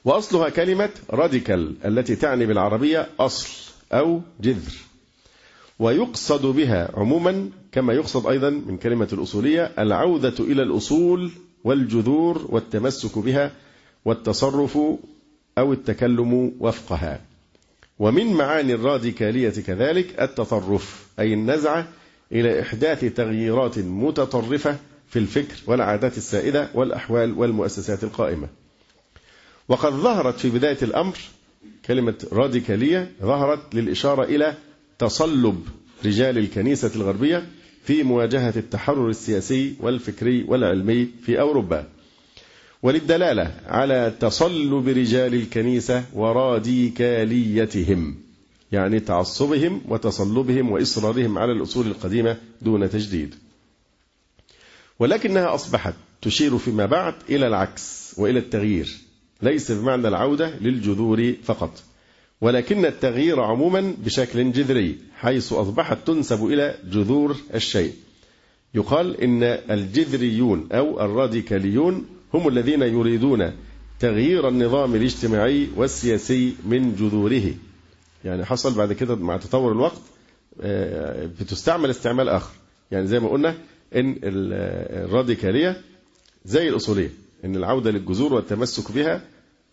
وأصلها كلمة راديكال التي تعني بالعربية أصل أو جذر. ويقصد بها عموما كما يقصد أيضا من كلمة الأصولية العودة إلى الأصول والجذور والتمسك بها والتصرف أو التكلم وفقها. ومن معاني الراديكالية كذلك التطرف أي النزعة إلى إحداث تغييرات متطرفة في الفكر والعادات السائدة والأحوال والمؤسسات القائمة. وقد ظهرت في بداية الأمر كلمة راديكالية ظهرت للإشارة إلى تصلب رجال الكنيسة الغربية في مواجهة التحرر السياسي والفكري والعلمي في أوروبا. وللدلالة على تصلب رجال الكنيسة وراديكاليتهم يعني تعصبهم وتصلبهم وإصرارهم على الأصول القديمة دون تجديد. ولكنها أصبحت تشير فيما بعد إلى العكس وإلى التغيير ليس بمعنى العودة للجذور فقط ولكن التغيير عموما بشكل جذري حيث أصبحت تنسب إلى جذور الشيء. يقال إن الجذريون أو الراديكاليون هم الذين يريدون تغيير النظام الاجتماعي والسياسي من جذوره. يعني حصل بعد كده مع تطور الوقت آه، بتستعمل استعمال آخر. يعني زي ما قلنا إن ال- الراديكالية زي الأصولية إن العودة للجذور والتمسك بها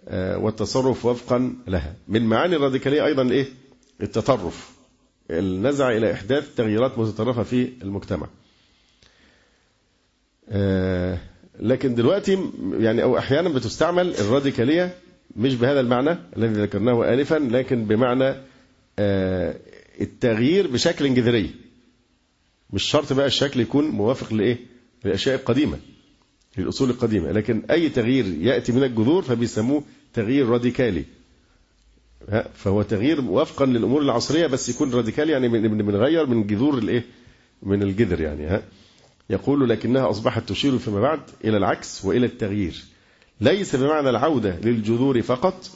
آه، والتصرف وفقا لها. من معاني الراديكالية أيضا الإيه؟ التطرف. النزع إلى إحداث تغييرات متطرفة في المجتمع. آه، لكن دلوقتي يعني أو أحيانا بتستعمل الراديكالية مش بهذا المعنى الذي ذكرناه آنفا لكن بمعنى آه، التغيير بشكل جذري مش شرط بقى الشكل يكون موافق لإيه؟ للأشياء القديمة للأصول القديمة لكن أي تغيير يأتي من الجذور فبيسموه تغيير راديكالي فهو تغيير وفقا للأمور العصرية بس يكون راديكالي يعني بنغير من جذور الإيه؟ من الجذر يعني ها يقول لكنها أصبحت تشير فيما بعد إلى العكس وإلى التغيير. ليس بمعنى العودة للجذور فقط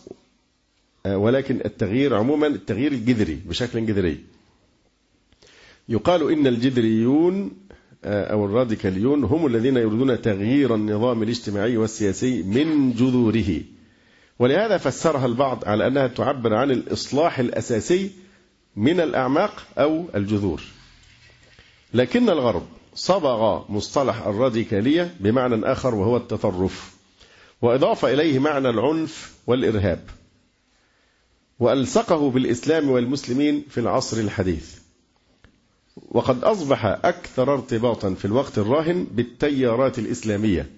آه، ولكن التغيير عموما التغيير الجذري بشكل جذري. يقال إن الجذريون آه، أو الراديكاليون هم الذين يريدون تغيير النظام الاجتماعي والسياسي من جذوره. ولهذا فسرها البعض على أنها تعبر عن الإصلاح الأساسي من الأعماق أو الجذور. لكن الغرب صبغ مصطلح الراديكالية بمعنى آخر وهو التطرف. وأضاف إليه معنى العنف والإرهاب. وألصقه بالإسلام والمسلمين في العصر الحديث. وقد أصبح أكثر ارتباطا في الوقت الراهن بالتيارات الإسلامية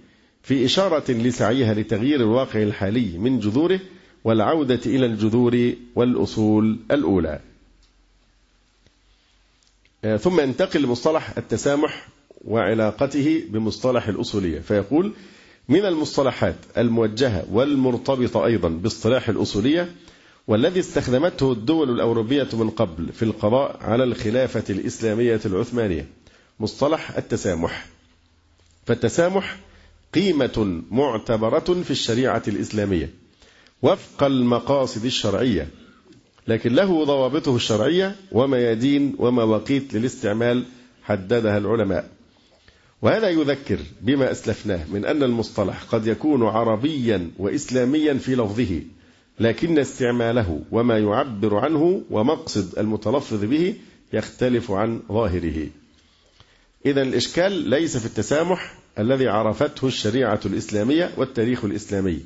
في إشارة لسعيها لتغيير الواقع الحالي من جذوره والعودة إلى الجذور والأصول الأولى. ثم ينتقل لمصطلح التسامح وعلاقته بمصطلح الأصولية. فيقول من المصطلحات الموجهة والمرتبطة أيضا باصطلاح الأصولية والذي استخدمته الدول الأوروبية من قبل في القضاء على الخلافة الإسلامية العثمانية مصطلح التسامح. فالتسامح قيمة معتبرة في الشريعة الإسلامية وفق المقاصد الشرعية لكن له ضوابطه الشرعية وميادين ومواقيت للاستعمال حددها العلماء. وهذا يذكر بما أسلفناه من أن المصطلح قد يكون عربيا وإسلاميا في لفظه لكن استعماله وما يعبر عنه ومقصد المتلفظ به يختلف عن ظاهره. إذا الإشكال ليس في التسامح الذي عرفته الشريعة الإسلامية والتاريخ الإسلامي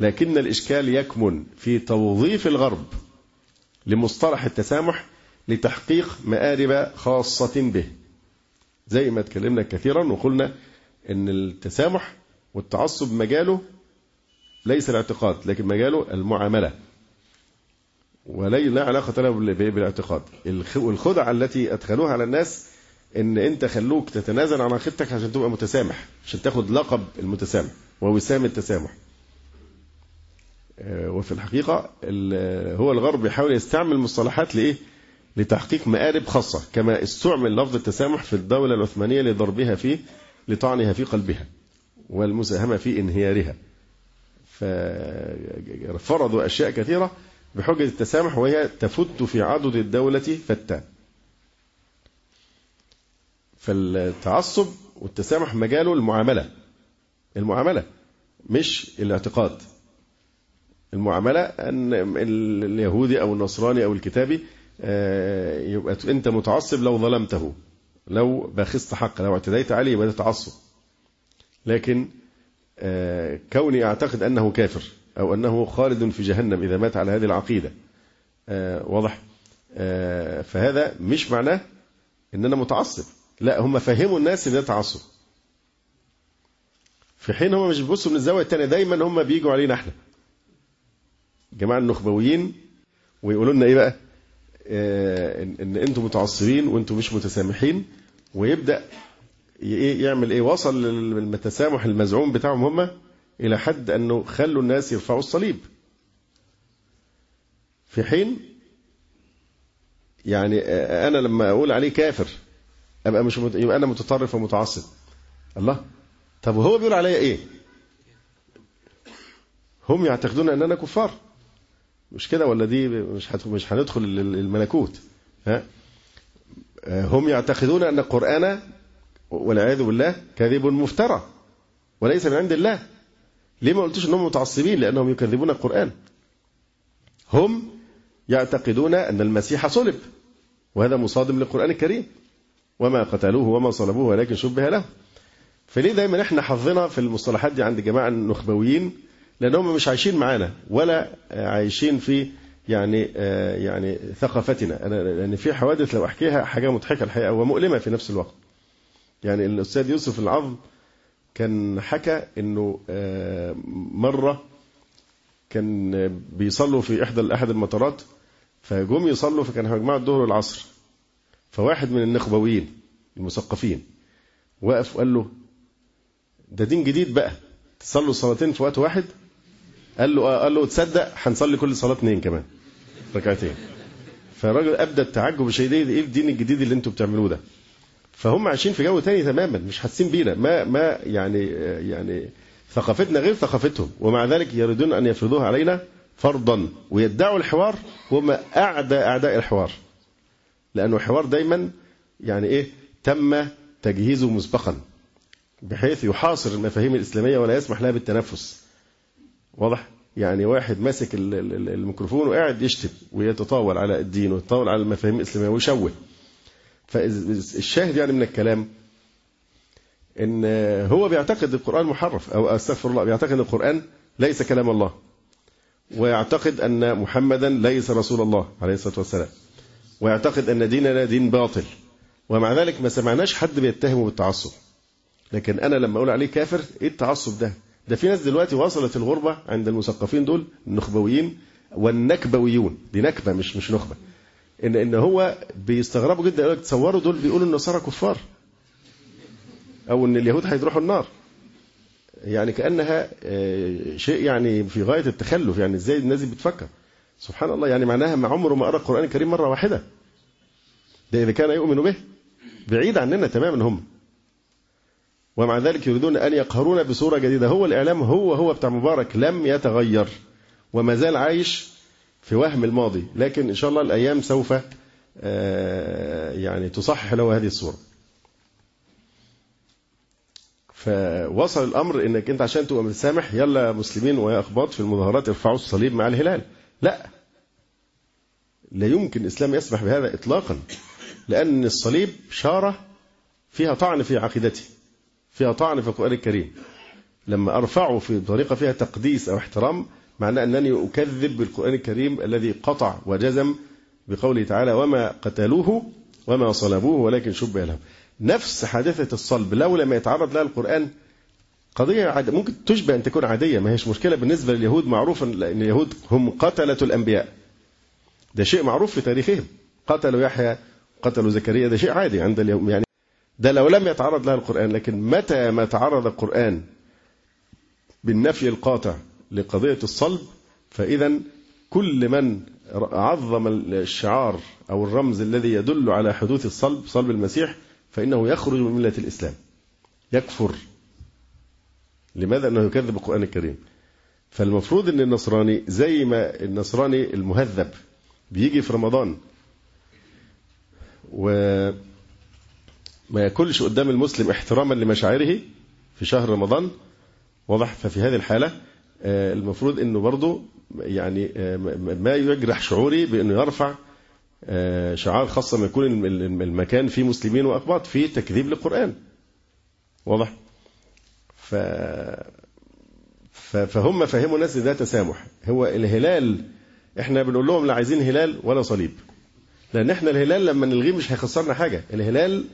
لكن الإشكال يكمن في توظيف الغرب لمصطلح التسامح لتحقيق مآرب خاصة به. زي ما اتكلمنا كثيرا وقلنا إن التسامح والتعصب مجاله ليس الاعتقاد لكن مجاله المعاملة. ولي لا علاقة له بال- بالاعتقاد. الخ- والخدعة التي أدخلوها على الناس إن أنت خلوك تتنازل عن عقيدتك عشان تبقى متسامح عشان تاخد لقب المتسامح ووسام التسامح. وفي الحقيقة ال- هو الغرب يحاول يستعمل مصطلحات لإيه؟ لتحقيق مآرب خاصة كما استعمل لفظ التسامح في الدولة العثمانية لضربها فيه لطعنها في قلبها والمساهمة في انهيارها. ففرضوا أشياء كثيرة بحجة التسامح وهي تفت في عضد الدولة فتان فالتعصب والتسامح مجاله المعاملة المعاملة مش الاعتقاد. المعاملة أن ال- اليهودي أو النصراني أو الكتابي آه، يبقى أنت متعصب لو ظلمته لو باخست حق لو اعتديت عليه يبقى ده تعصب. لكن آه، كوني أعتقد أنه كافر أو أنه خالد في جهنم إذا مات على هذه العقيدة آه، واضح؟ فهذا مش معناه إن أنا متعصب. لا هم فهموا الناس إن ده تعصب. في حين هم مش بيبصوا من الزاوية الثانية دايما هم بيجوا علينا إحنا. جماعة النخبويين ويقولوا لنا إيه بقى؟ آه ان, أنتم متعصبين وأنتم مش متسامحين ويبدأ إيه يعمل إيه؟ وصل للتسامح المزعوم بتاعهم هم إلى حد أنه خلوا الناس يرفعوا الصليب. في حين يعني آه، أنا لما أقول عليه كافر أبقى مش مت... يبقى أنا متطرف ومتعصب. الله؟ طب وهو بيقول عليا إيه؟ هم يعتقدون أننا كفار. مش كده ولا دي مش. مش هندخل ال- ال- الملكوت ها؟ آه، هم يعتقدون أن القرآن والعياذ بالله كذب مفترى وليس من عند الله. ليه ما قلتوش انهم متعصبين؟ لأنهم يكذبون القرآن. هم يعتقدون أن المسيح صلب وهذا مصادم للقرآن الكريم. وما قتلوه وما صلبوه ولكن شبه له. فليه دايما إحنا حظنا في المصطلحات دي عند جماعة النخبويين لأن هم مش عايشين معانا ولا عايشين في يعني آه يعني ثقافتنا. أنا لأن في حوادث لو أحكيها حاجة مضحكة الحقيقة ومؤلمة في نفس الوقت. يعني الأستاذ يوسف العظم كان حكى إنه آه مرة كان بيصلوا في إحدى أحد المطارات فجم يصلوا فكان هيجمعوا الظهر والعصر. فواحد من النخبويين المثقفين وقف وقال له ده دين جديد بقى تصلوا صلاتين في وقت واحد؟ قال له قال له تصدق هنصلي كل صلاة اثنين كمان ركعتين. فالراجل ابدى التعجب الشديد إيه الدين الجديد اللي أنتم بتعملوه ده. فهم عايشين في جو تاني تماما مش حاسين بينا ما ما يعني يعني ثقافتنا غير ثقافتهم ومع ذلك يريدون أن يفرضوها علينا فرضا ويدعوا الحوار وهم أعدى أعداء الحوار. لأنه الحوار دايما يعني إيه تم تجهيزه مسبقا بحيث يحاصر المفاهيم الإسلامية ولا يسمح لها بالتنفس. واضح؟ يعني واحد ماسك الميكروفون وقاعد يشتم ويتطاول على الدين ويتطاول على المفاهيم الإسلامية ويشوه. فالشاهد يعني من الكلام إن هو بيعتقد القرآن محرف أو أستغفر الله بيعتقد ان القرآن ليس كلام الله ويعتقد أن محمدا ليس رسول الله عليه الصلاة والسلام ويعتقد أن ديننا دين باطل ومع ذلك ما سمعناش حد بيتهمه بالتعصب. لكن أنا لما أقول عليه كافر إيه التعصب ده؟ ده في ناس دلوقتي وصلت الغربة عند المثقفين دول النخبويين والنكبويون. دي نكبة مش مش نخبة. إن إن هو بيستغربوا جدا يقول لك تصوروا دول بيقولوا النصارى كفار. أو إن اليهود هيروحوا النار. يعني كأنها شيء يعني في غاية التخلف. يعني إزاي الناس بتفكر؟ سبحان الله يعني معناها ما عمره ما قرأ القرآن الكريم مرة واحدة. ده إذا كان يؤمن به بعيد عننا تماما هم. ومع ذلك يريدون أن يقهرونا بصورة جديدة. هو الإعلام هو هو بتاع مبارك لم يتغير. وما زال عايش في وهم الماضي. لكن إن شاء الله الأيام سوف يعني تصحح له هذه الصورة. فوصل الأمر إنك أنت عشان تبقى مسامح يلا مسلمين ويا أخباط في المظاهرات ارفعوا الصليب مع الهلال. لا. لا يمكن الإسلام يسمح بهذا إطلاقا لأن الصليب شارة فيها طعن في عقيدته. فيها طعن في القرآن الكريم. لما أرفعه في طريقة فيها تقديس أو احترام معناه أنني أكذب بالقرآن الكريم الذي قطع وجزم بقوله تعالى وما قتلوه وما صلبوه ولكن شبه لهم. نفس حادثة الصلب لو لم يتعرض لها القرآن قضية عاد ممكن تشبه أن تكون عادية ما هيش مشكلة بالنسبة لليهود معروفا لأن اليهود هم قتلة الأنبياء. ده شيء معروف في تاريخهم. قتلوا يحيى قتلوا زكريا ده شيء عادي عند اليهود يعني ده لو لم يتعرض لها القرآن لكن متى ما تعرض القرآن بالنفي القاطع لقضية الصلب فإذا كل من عظم الشعار أو الرمز الذي يدل على حدوث الصلب صلب المسيح فإنه يخرج من ملة الإسلام. يكفر. لماذا؟ أنه يكذب القرآن الكريم. فالمفروض أن النصراني زي ما النصراني المهذب بيجي في رمضان. و ما ياكلش قدام المسلم احتراما لمشاعره في شهر رمضان. واضح ففي هذه الحالة المفروض إنه برضه يعني ما يجرح شعوري بإنه يرفع شعار خاصة ما يكون المكان فيه مسلمين وأقباط فيه تكذيب للقرآن. واضح؟ ف فهم فهموا الناس ده تسامح هو الهلال إحنا بنقول لهم لا عايزين هلال ولا صليب. لأن إحنا الهلال لما نلغيه مش هيخسرنا حاجة. الهلال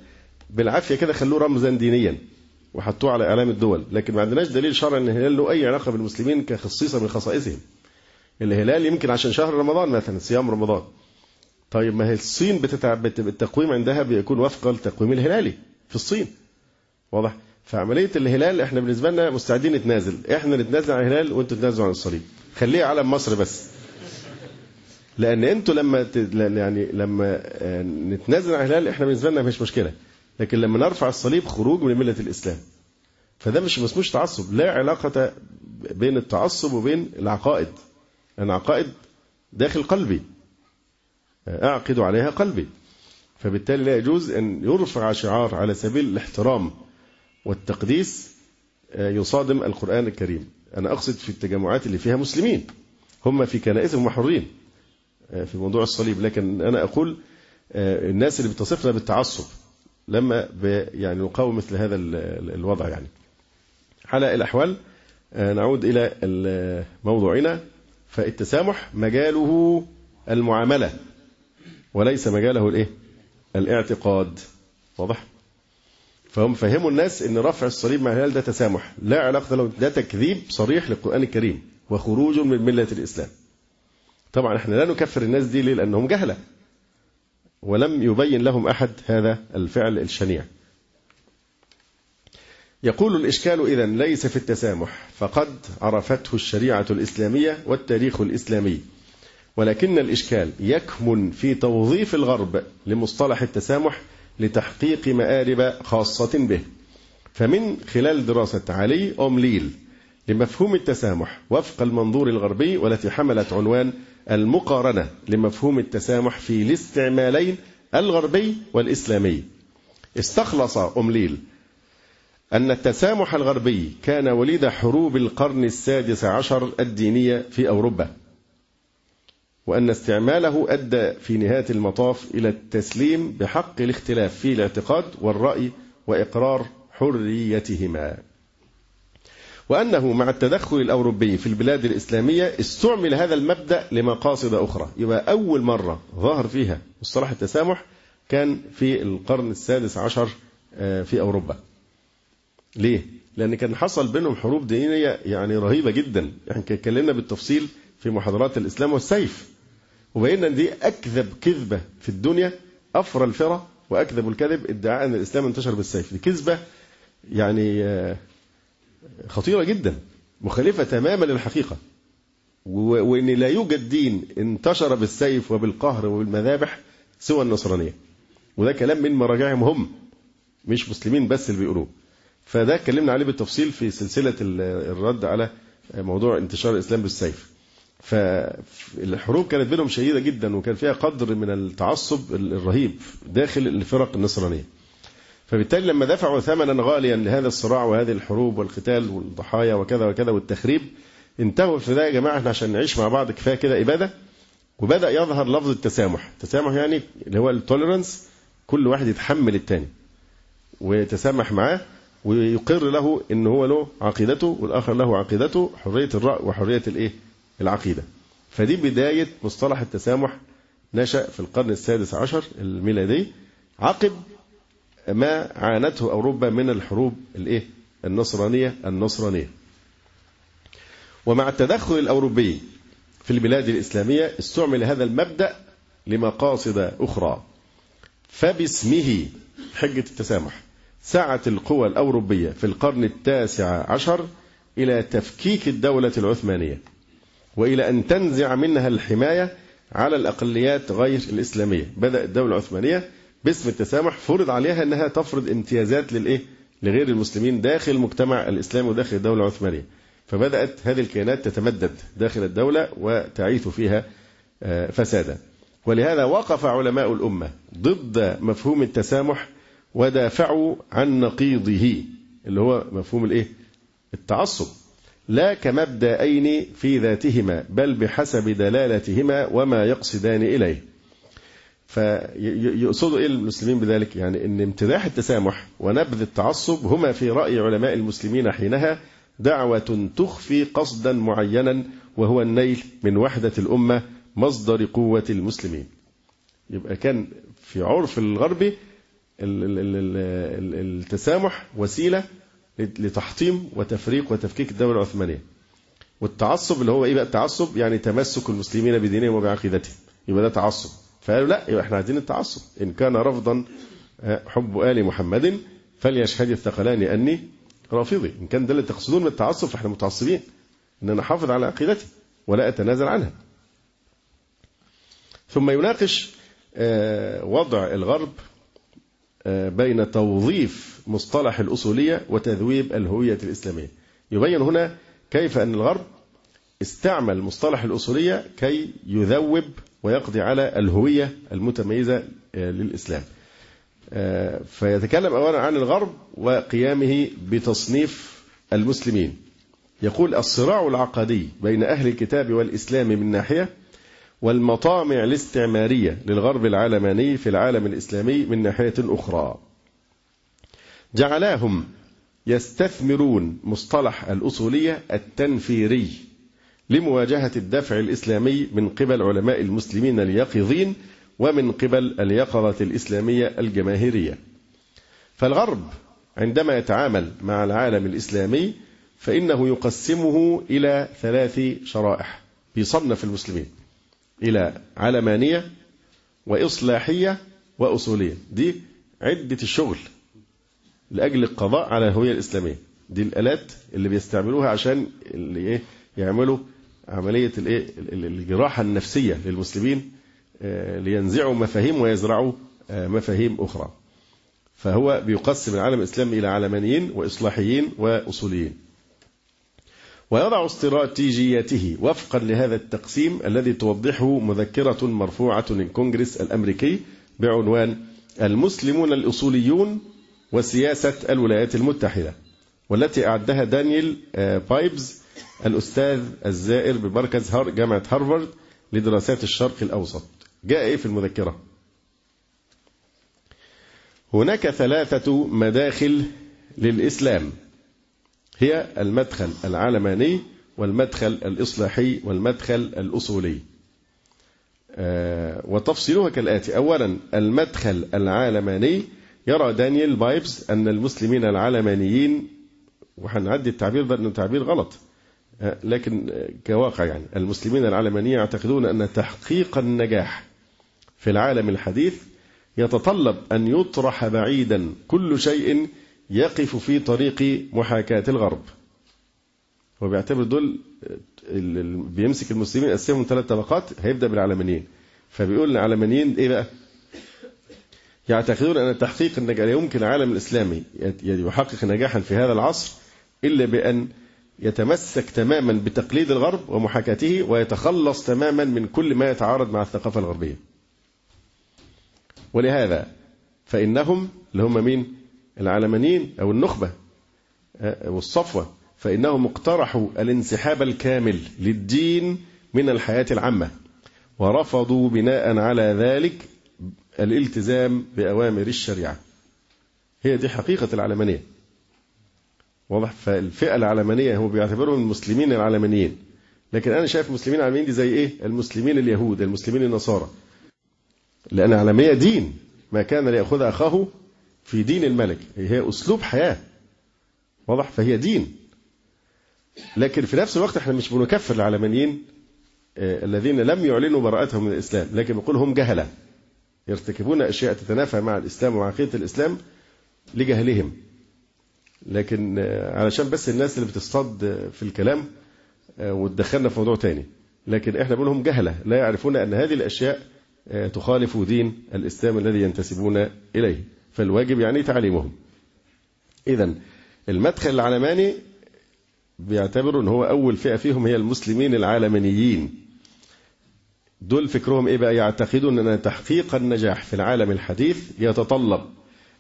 بالعافية كده خلوه رمزا دينيا وحطوه على إعلام الدول لكن ما عندناش دليل شرعي إن الهلال له أي علاقة بالمسلمين كخصيصه من خصائصهم. الهلال يمكن عشان شهر رمضان مثلا صيام رمضان. طيب ما هي الصين بتتع... التقويم عندها بيكون وفق التقويم الهلالي في الصين. واضح؟ فعملية الهلال إحنا بالنسبة لنا مستعدين نتنازل. إحنا نتنازل عن الهلال وأنتوا تتنازلوا عن الصليب. خليه علم مصر بس. لأن أنتوا لما. يعني لما نتنازل عن الهلال إحنا بالنسبة لنا مش مشكلة. لكن لما نرفع الصليب خروج من ملة الإسلام فده مش مسموش تعصب لا علاقة بين التعصب وبين العقائد. لأن عقائد داخل قلبي أعقد عليها قلبي. فبالتالي لا يجوز أن يرفع شعار على سبيل الاحترام والتقديس يصادم القرآن الكريم. أنا أقصد في التجمعات اللي فيها مسلمين هم في كنائسهم حرين في موضوع الصليب. لكن أنا أقول آه، الناس اللي بتصفنا بالتعصب لما يعني نقاوم مثل هذا ال- ال- الوضع يعني. على الأحوال آه، نعود إلى موضوعنا. فالتسامح مجاله المعاملة وليس مجاله الإيه؟ الاعتقاد. واضح؟ فهم فهموا الناس إن رفع الصليب مع الهلال ده تسامح. لا علاقة له ده تكذيب صريح للقرآن الكريم وخروج من ملة الإسلام. طبعا إحنا لا نكفر الناس دي ليه؟ لأنهم جهلة. ولم يبين لهم أحد هذا الفعل الشنيع. يقول الإشكال إذا ليس في التسامح فقد عرفته الشريعة الإسلامية والتاريخ الإسلامي. ولكن الإشكال يكمن في توظيف الغرب لمصطلح التسامح لتحقيق مآرب خاصة به. فمن خلال دراسة علي أومليل لمفهوم التسامح وفق المنظور الغربي والتي حملت عنوان المقارنة لمفهوم التسامح في الاستعمالين الغربي والإسلامي. استخلص أومليل أن التسامح الغربي كان وليد حروب القرن السادس عشر الدينية في أوروبا وأن استعماله أدى في نهاية المطاف إلى التسليم بحق الاختلاف في الاعتقاد والرأي وإقرار حريتهما. وأنه مع التدخل الأوروبي في البلاد الإسلامية استعمل هذا المبدأ لمقاصد أخرى. يبقى أول مرة ظهر فيها مصطلح التسامح كان في القرن السادس عشر آه، في أوروبا. ليه؟ لأن كان حصل بينهم حروب دينية يعني رهيبة جدا. إحنا اتكلمنا بالتفصيل في محاضرات الإسلام والسيف. وبينا دي أكذب كذبة في الدنيا أفرى الفرى وأكذب الكذب ادعاء إن الإسلام انتشر بالسيف. دي كذبة يعني خطيرة جدا مخالفة تماما للحقيقة. و- وإن لا يوجد دين انتشر بالسيف وبالقهر وبالمذابح سوى النصرانية. وده كلام من مراجعهم هم مش مسلمين بس اللي بيقولوه. فده اتكلمنا عليه بالتفصيل في سلسلة ال- الرد على موضوع انتشار الإسلام بالسيف. فالحروب كانت بينهم شديدة جدا وكان فيها قدر من التعصب الرهيب داخل الفرق النصرانية. فبالتالي لما دفعوا ثمنا غاليا لهذا الصراع وهذه الحروب والقتال والضحايا وكذا وكذا والتخريب انتهوا في ده يا جماعة إحنا عشان نعيش مع بعض كفاية كده إبادة وبدأ يظهر لفظ التسامح، التسامح يعني اللي هو التوليرانس كل واحد يتحمل الثاني ويتسامح معاه ويقر له إن هو له عقيدته والآخر له عقيدته حرية الرأي وحرية الإيه؟ العقيدة. فدي بداية مصطلح التسامح نشأ في القرن السادس عشر الميلادي عقب ما عانته أوروبا من الحروب الإيه؟ النصرانية النصرانية. ومع التدخل الأوروبي في البلاد الإسلامية استعمل هذا المبدأ لمقاصد أخرى. فباسمه حجة التسامح سعت القوى الأوروبية في القرن التاسع عشر إلى تفكيك الدولة العثمانية. وإلى أن تنزع منها الحماية على الأقليات غير الإسلامية، بدات الدولة العثمانية باسم التسامح فرض عليها إنها تفرض امتيازات للإيه؟ لغير المسلمين داخل المجتمع الاسلامي وداخل الدولة العثمانية. فبدأت هذه الكيانات تتمدد داخل الدولة وتعيث فيها آه، فسادا. ولهذا وقف علماء الأمة ضد مفهوم التسامح ودافعوا عن نقيضه اللي هو مفهوم الإيه؟ التعصب. لا كمبدأين في ذاتهما بل بحسب دلالتهما وما يقصدان إليه فيقصدوا إيه المسلمين بذلك؟ يعني أن امتداح التسامح ونبذ التعصب هما في رأي علماء المسلمين حينها دعوة تخفي قصدا معينا وهو النيل من وحدة الأمة مصدر قوة المسلمين. يبقى كان في عرف الغربي ال- ال- ال- ال- التسامح وسيلة لتحطيم وتفريق وتفكيك الدولة العثمانية. والتعصب اللي هو إيه بقى؟ التعصب يعني تمسك المسلمين بدينهم وبعقيدتهم. يبقى ده تعصب. فقالوا لا يبقى إحنا عايزين التعصب. إن كان رفضا آه، حب آل محمد فليشهد الثقلان أني رافضي. إن كان ده اللي تقصدون من التعصب فإحنا متعصبين. إن أنا احافظ على عقيدتي ولا أتنازل عنها. ثم يناقش آه، وضع الغرب آه، بين توظيف مصطلح الأصولية وتذويب الهوية الإسلامية. يبين هنا كيف أن الغرب استعمل مصطلح الأصولية كي يذوب ويقضي على الهوية المتميزة آه، للإسلام. آه، فيتكلم أولا عن الغرب وقيامه بتصنيف المسلمين. يقول الصراع العقدي بين أهل الكتاب والإسلام من ناحية والمطامع الاستعمارية للغرب العلماني في العالم الإسلامي من ناحية أخرى. جعلاهم يستثمرون مصطلح الأصولية التنفيري. لمواجهة الدفع الإسلامي من قبل علماء المسلمين اليقظين ومن قبل اليقظة الإسلامية الجماهيرية. فالغرب عندما يتعامل مع العالم الإسلامي فإنه يقسمه إلى ثلاث شرائح بيصنف المسلمين إلى علمانية وإصلاحية وأصولية. دي عدة الشغل لأجل القضاء على الهوية الإسلامية. دي الآلات اللي بيستعملوها عشان اللي إيه يعملوا عملية الإيه؟ الجراحة النفسية للمسلمين لينزعوا مفاهيم ويزرعوا مفاهيم أخرى. فهو بيقسم العالم الإسلامي إلى علمانيين وإصلاحيين وأصوليين. ويضع استراتيجيته وفقا لهذا التقسيم الذي توضحه مذكرة مرفوعة للكونغرس الأمريكي بعنوان المسلمون الأصوليون وسياسة الولايات المتحدة والتي أعدها دانيال بايبز الأستاذ الزائر بمركز جامعة هارفارد لدراسات الشرق الأوسط. جاء إيه في المذكرة؟ هناك ثلاثة مداخل للإسلام. هي المدخل العلماني والمدخل الإصلاحي والمدخل الأصولي. وتفصيلها كالآتي. أولا المدخل العلماني. يرى دانيال بايبس أن المسلمين العلمانيين وهنعدي التعبير ده أنه تعبير غلط. لكن كواقع يعني المسلمين العلمانيين يعتقدون أن تحقيق النجاح في العالم الحديث يتطلب أن يطرح بعيدا كل شيء يقف في طريق محاكاة الغرب. هو بيعتبر دول بيمسك المسلمين يقسمهم ثلاث طبقات هيبدأ بالعلمانيين. فبيقول العلمانيين إيه بقى؟ يعتقدون أن تحقيق النجاح يمكن العالم الإسلامي يحقق نجاحا في هذا العصر إلا بأن يتمسك تماما بتقليد الغرب ومحاكاته ويتخلص تماما من كل ما يتعارض مع الثقافة الغربية. ولهذا فإنهم اللي هم مين؟ العلمانيين أو النخبة والصفوة. فإنهم اقترحوا الانسحاب الكامل للدين من الحياة العامة ورفضوا بناء على ذلك الالتزام بأوامر الشريعة. هي دي حقيقة العلمانية. واضح؟ فالفئة العلمانية هو بيعتبرهم المسلمين العلمانيين. لكن أنا شايف المسلمين العلمانيين دي زي إيه؟ المسلمين اليهود المسلمين النصارى. لأن العلمانية دين ما كان ليأخذ أخاه في دين الملك. هي أسلوب حياة. واضح؟ فهي دين. لكن في نفس الوقت إحنا مش بنكفر العلمانيين الذين لم يعلنوا براءتهم من الإسلام. لكن بنقول هم جهلة. يرتكبون أشياء تتنافى مع الإسلام وعقيدة الإسلام لجهلهم. لكن علشان بس الناس اللي بتصطاد في الكلام وتدخلنا في موضوع تاني. لكن إحنا بنقول هم جهلة لا يعرفون أن هذه الأشياء تخالف دين الإسلام الذي ينتسبون إليه. فالواجب يعني تعليمهم. إذا المدخل العلماني بيعتبروا إن هو أول فئة فيهم هي المسلمين العالمانيين. دول فكرهم إيه بقى؟ يعتقدون أن تحقيق النجاح في العالم الحديث يتطلب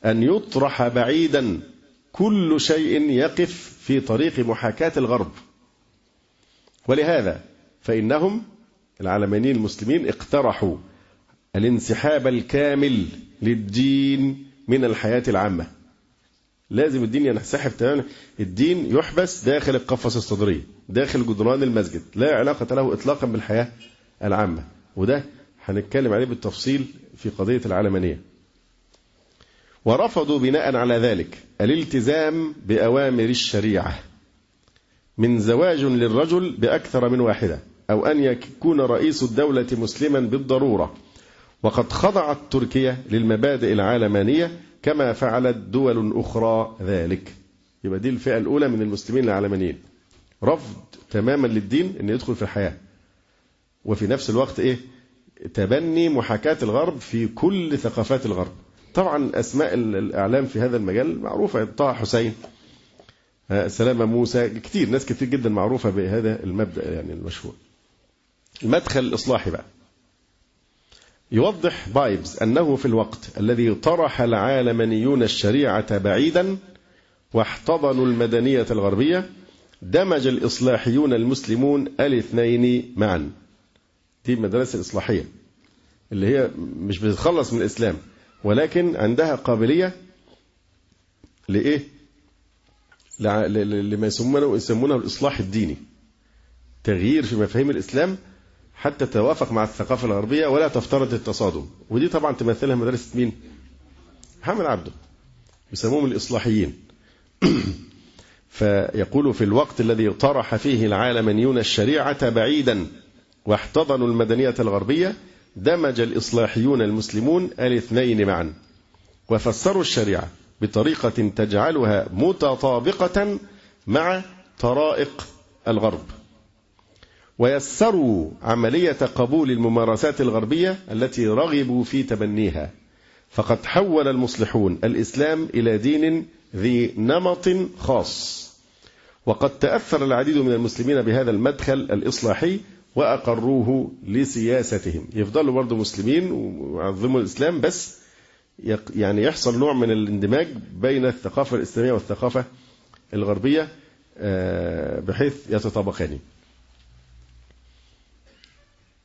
أن يطرح بعيدا كل شيء يقف في طريق محاكاة الغرب. ولهذا فإنهم العلمانيين المسلمين اقترحوا الانسحاب الكامل للدين من الحياة العامة. لازم الدين ينسحب تماما. الدين يحبس داخل القفص الصدري داخل جدران المسجد لا علاقة له إطلاقا بالحياة العامة. وده هنتكلم عليه بالتفصيل في قضية العلمانية ورفضوا بناء على ذلك الالتزام بأوامر الشريعة. من زواج للرجل بأكثر من واحدة أو أن يكون رئيس الدولة مسلما بالضرورة. وقد خضعت تركيا للمبادئ العلمانية كما فعلت دول أخرى ذلك. يبقى دي الفئة الأولى من المسلمين العلمانيين رفض تماما للدين أن يدخل في الحياة. وفي نفس الوقت إيه؟ تبني محاكاة الغرب في كل ثقافات الغرب. طبعا أسماء الإعلام في هذا المجال معروفة. طه حسين سلامة موسى كتير ناس كتير جدا معروفة بهذا المبدأ يعني المشهور. المدخل الإصلاحي بقى. يوضح بايبز أنه في الوقت الذي طرح العالمانيون الشريعة بعيدا واحتضنوا المدنية الغربية دمج الإصلاحيون المسلمون الاثنين معا. دي المدارس الإصلاحية اللي هي مش بتتخلص من الإسلام. ولكن عندها قابلية لإيه؟ لما يسمونه يسمونه الإصلاح الديني تغيير في مفاهيم الإسلام حتى تتوافق مع الثقافة الغربية ولا تفترض التصادم ودي طبعا تمثلها مدرسة مين؟ محمد عبده يسموهم الإصلاحيين <clears throat> فيقول في الوقت الذي طرح فيه العالمانيون الشريعة بعيدا واحتضنوا المدنية الغربية دمج الإصلاحيون المسلمون الاثنين معا وفسروا الشريعة بطريقة تجعلها متطابقة مع طرائق الغرب. ويسروا عملية قبول الممارسات الغربية التي رغبوا في تبنيها. فقد حول المصلحون الإسلام إلى دين ذي نمط خاص. وقد تأثر العديد من المسلمين بهذا المدخل الإصلاحي وأقروه لسياستهم. يفضلوا برضه مسلمين ويعظموا الإسلام بس يعني يحصل نوع من الاندماج بين الثقافة الإسلامية والثقافة الغربية آه، بحيث يتطابقان.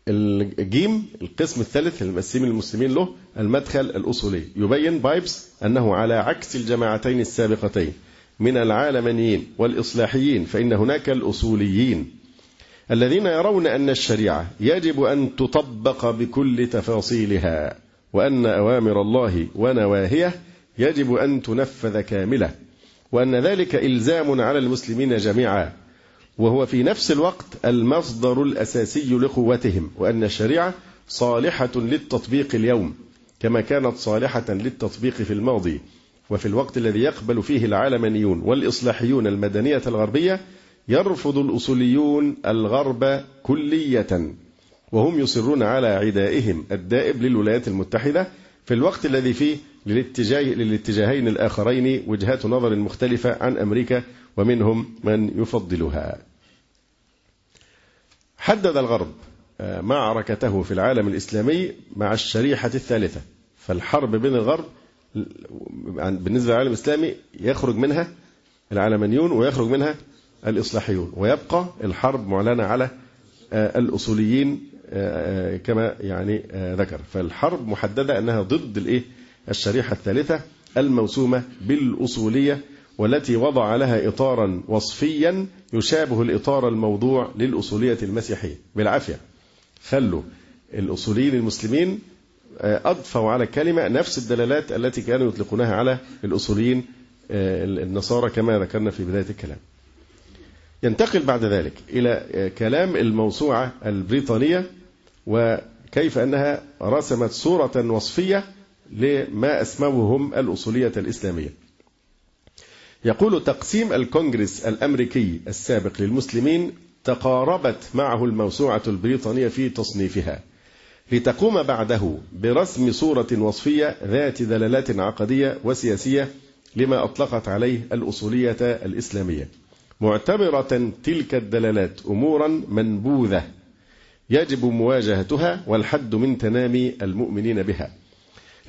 الجيم القسم الثالث المقسم المسلمين له المدخل الأصولي. يبين بايبس أنه على عكس الجماعتين السابقتين من العالمانيين والإصلاحيين فإن هناك الأصوليين. الذين يرون أن الشريعة يجب أن تطبق بكل تفاصيلها وأن أوامر الله ونواهيه يجب أن تنفذ كاملة وأن ذلك إلزام على المسلمين جميعا. وهو في نفس الوقت المصدر الأساسي لقوتهم وأن الشريعة صالحة للتطبيق اليوم كما كانت صالحة للتطبيق في الماضي. وفي الوقت الذي يقبل فيه العالمانيون والإصلاحيون المدنية الغربية يرفض الأصوليون الغرب كلية وهم يصرون على عدائهم الدائب للولايات المتحدة في الوقت الذي فيه للاتجاه للاتجاهين الآخرين وجهات نظر مختلفة عن أمريكا ومنهم من يفضلها. حدد الغرب آه، معركته في العالم الإسلامي مع الشريحة الثالثة. فالحرب بين الغرب بالنسبة للعالم الإسلامي يخرج منها العلمانيون ويخرج منها الإصلاحيون ويبقى الحرب معلنة على آه، الأصوليين آه، آه، كما يعني ذكر. فالحرب محددة أنها ضد الإيه؟ الشريحة الثالثة الموسومة بالأصولية والتي وضع لها إطارا وصفيا يشابه الإطار الموضوع للأصولية المسيحية. بالعافية. خلوا الأصوليين المسلمين أضفوا على الكلمة نفس الدلالات التي كانوا يطلقونها على الأصوليين النصارى كما ذكرنا في بداية الكلام. ينتقل بعد ذلك إلى آه، كلام الموسوعة البريطانية وكيف أنها رسمت صورة وصفية لما أسموه هم الأصولية الإسلامية. يقول تقسيم الكونغرس الأمريكي السابق للمسلمين تقاربت معه الموسوعة البريطانية في تصنيفها لتقوم بعده برسم صورة وصفية ذات دلالات عقدية وسياسية لما أطلقت عليه الأصولية الإسلامية. معتبرة تلك الدلالات أمورا منبوذة يجب مواجهتها والحد من تنامي المؤمنين بها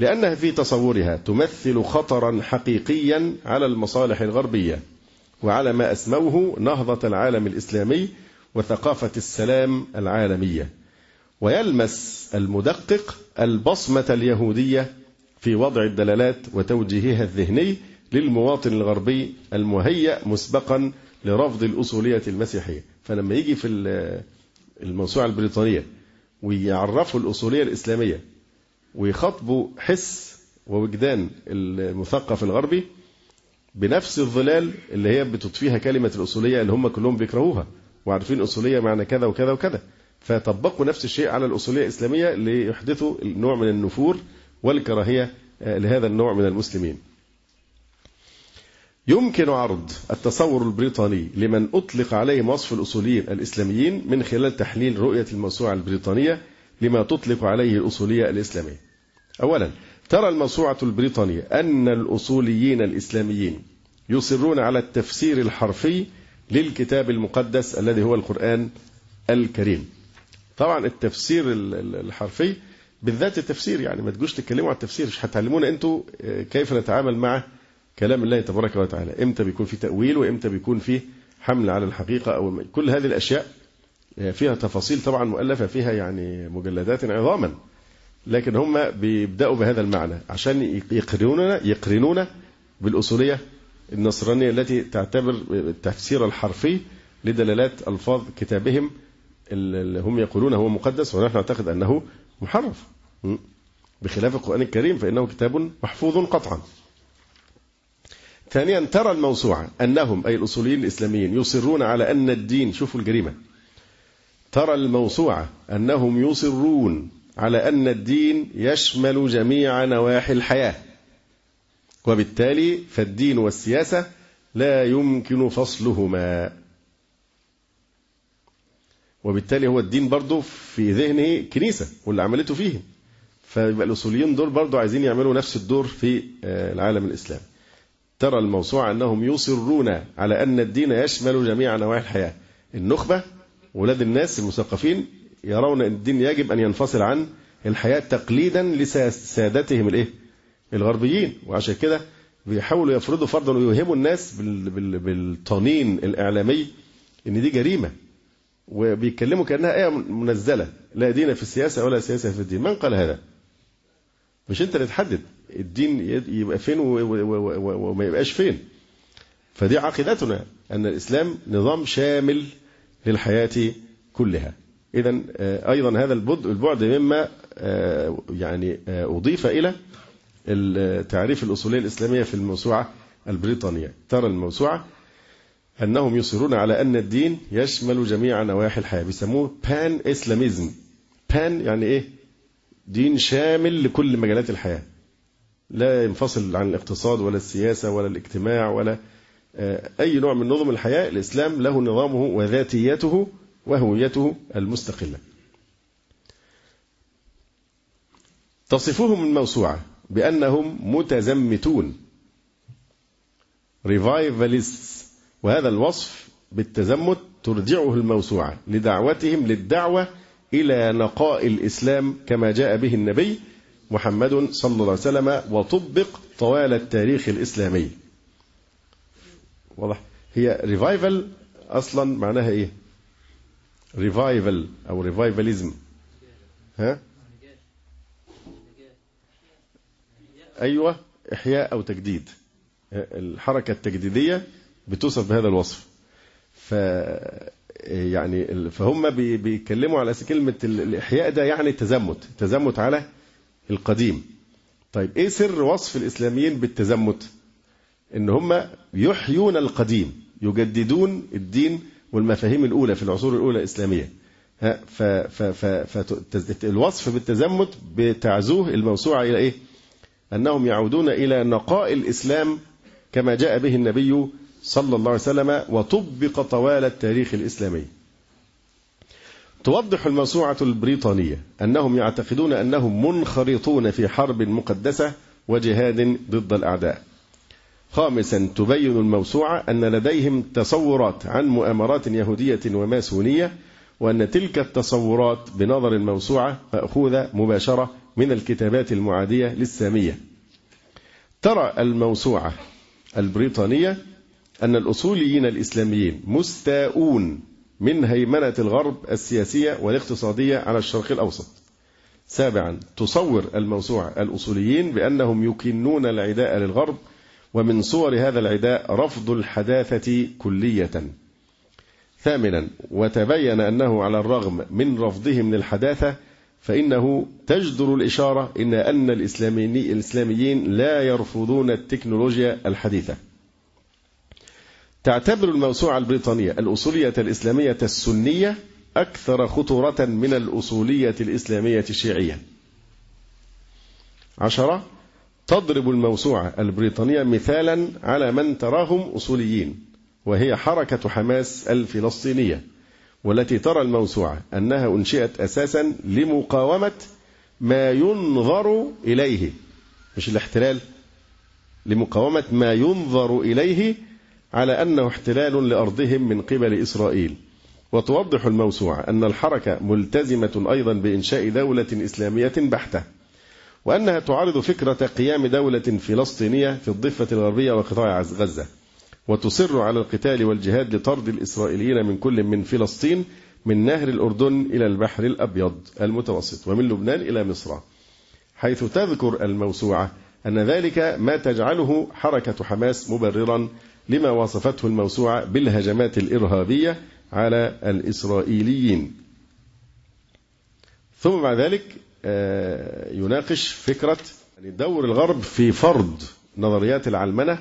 لأنها في تصورها تمثل خطرا حقيقيا على المصالح الغربية وعلى ما أسموه نهضة العالم الإسلامي وثقافة السلام العالمية ويلمس المدقق البصمة اليهودية في وضع الدلالات وتوجيهها الذهني للمواطن الغربي المهيأ مسبقا لرفض الأصولية المسيحية. فلما يجي في الموسوعة البريطانية ويعرفوا الأصولية الإسلامية ويخاطبوا حس ووجدان المثقف الغربي بنفس الظلال اللي هي بتضفيها كلمة الأصولية اللي هم كلهم بيكرهوها. وعارفين أصولية معنى كذا وكذا وكذا. فطبقوا نفس الشيء على الأصولية الإسلامية ليحدثوا نوع من النفور والكراهية لهذا النوع من المسلمين. يمكن عرض التصور البريطاني لمن أطلق عليهم وصف الأصوليين الإسلاميين من خلال تحليل رؤية الموسوعة البريطانية لما تطلق عليه الأصولية الإسلامية. أولا ترى الموسوعة البريطانية أن الأصوليين الإسلاميين يصرون على التفسير الحرفي للكتاب المقدس الذي هو القرآن الكريم. طبعا التفسير الحرفي بالذات التفسير يعني ما تجوش تتكلموا عن التفسير مش هتعلمونا أنتوا كيف نتعامل مع كلام الله تبارك وتعالى. إمتى بيكون في تأويل وإمتى بيكون في حمل على الحقيقة أو كل هذه الأشياء فيها تفاصيل طبعا مؤلفة فيها يعني مجلدات عظاما لكن هم بيبدأوا بهذا المعنى. عشان يقرنون يقرنون بالأصولية النصرانية التي تعتبر التفسير الحرفي لدلالات ألفاظ كتابهم اللي هم يقولون هو مقدس ونحن نعتقد أنه محرف. بخلاف القرآن الكريم فإنه كتاب محفوظ قطعا. ثانيا ترى الموسوعة أنهم أي الأصوليين الإسلاميين يصرون على أن الدين شوفوا الجريمة ترى الموسوعة أنهم يصرون على أن الدين يشمل جميع نواحي الحياة. وبالتالي فالدين والسياسة لا يمكن فصلهما. وبالتالي هو الدين برضه في ذهنه كنيسة واللي عملته فيه فيبقى الأصوليين دول برضه عايزين يعملوا نفس الدور في العالم الإسلامي. ترى الموسوعة أنهم يصرون على أن الدين يشمل جميع نواحي الحياة. النخبة ولاد الناس المثقفين يرون أن الدين يجب أن ينفصل عن الحياة تقليدا لسادتهم الإيه؟ الغربيين. وعشان كده بيحاولوا يفرضوا فرضا ويوهموا الناس بالطنين الإعلامي إن دي جريمة. وبيتكلموا كأنها آية منزلة. لا دين في السياسة ولا سياسة في الدين. من قال هذا؟ مش أنت اللي تحدد. الدين يبقى فين وما يبقاش فين. فدي عقيدتنا أن الإسلام نظام شامل للحياة كلها. إذا أيضا هذا البعد مما يعني أضيف إلى التعريف الأصولية الإسلامية في الموسوعة البريطانية. ترى الموسوعة أنهم يصرون على أن الدين يشمل جميع نواحي الحياة. بيسموه بان إسلاميزم بان يعني إيه؟ دين شامل لكل مجالات الحياة. لا ينفصل عن الاقتصاد ولا السياسة ولا الاجتماع ولا أي نوع من نظم الحياة. الإسلام له نظامه وذاتيته وهويته المستقلة. تصفهم الموسوعة بأنهم متزمتون. ريفايفاليست وهذا الوصف بالتزمت ترجعه الموسوعة لدعوتهم للدعوة إلى نقاء الإسلام كما جاء به النبي محمد صلى الله عليه وسلم وطبق طوال التاريخ الإسلامي. واضح؟ هي revival أصلا معناها إيه؟ revival أو revivalism ها؟ أيوة إحياء أو تجديد. الحركة التجديدية بتوصف بهذا الوصف. ف يعني فهم بيتكلموا على كلمة الإحياء ده يعني التزمت التزمت على القديم. طيب إيه سر وصف الإسلاميين بالتزمت؟ إن هم يحيون القديم يجددون الدين والمفاهيم الأولى في العصور الأولى الإسلامية. فالوصف بالتزمت بتعزوه الموسوعة إلى إيه؟ أنهم يعودون إلى نقاء الإسلام كما جاء به النبي صلى الله عليه وسلم وطبق طوال التاريخ الإسلامي. توضح الموسوعة البريطانية أنهم يعتقدون أنهم منخرطون في حرب مقدسة وجهاد ضد الأعداء. خامسا تبين الموسوعة أن لديهم تصورات عن مؤامرات يهودية وماسونية وأن تلك التصورات بنظر الموسوعة مأخوذة مباشرة من الكتابات المعادية للسامية. ترى الموسوعة البريطانية أن الأصوليين الإسلاميين مستاءون من هيمنة الغرب السياسية والاقتصادية على الشرق الأوسط. سابعا تصور الموسوعة الأصوليين بأنهم يكنون العداء للغرب ومن صور هذا العداء رفض الحداثة كلية. ثامنا وتبين أنه على الرغم من رفضهم للحداثة فإنه تجدر الإشارة إن أن الإسلاميين لا يرفضون التكنولوجيا الحديثة. تعتبر الموسوعة البريطانية الأصولية الإسلامية السنية أكثر خطورة من الأصولية الإسلامية الشيعية. عشرة تضرب الموسوعة البريطانية مثالا على من تراهم أصوليين وهي حركة حماس الفلسطينية والتي ترى الموسوعة أنها أنشئت أساسا لمقاومة ما ينظر إليه. مش الاحتلال لمقاومة ما ينظر إليه على أنه احتلال لأرضهم من قبل إسرائيل. وتوضح الموسوعة أن الحركة ملتزمة أيضا بإنشاء دولة إسلامية بحتة وأنها تعارض فكرة قيام دولة فلسطينية في الضفة الغربية وقطاع غزة وتصر على القتال والجهاد لطرد الإسرائيليين من كل من فلسطين من نهر الأردن إلى البحر الأبيض المتوسط ومن لبنان إلى مصر حيث تذكر الموسوعة أن ذلك ما تجعله حركة حماس مبررا لما وصفته الموسوعة بالهجمات الإرهابية على الإسرائيليين. ثم بعد ذلك آه، يناقش فكرة يعني دور الغرب في فرض نظريات العلمنة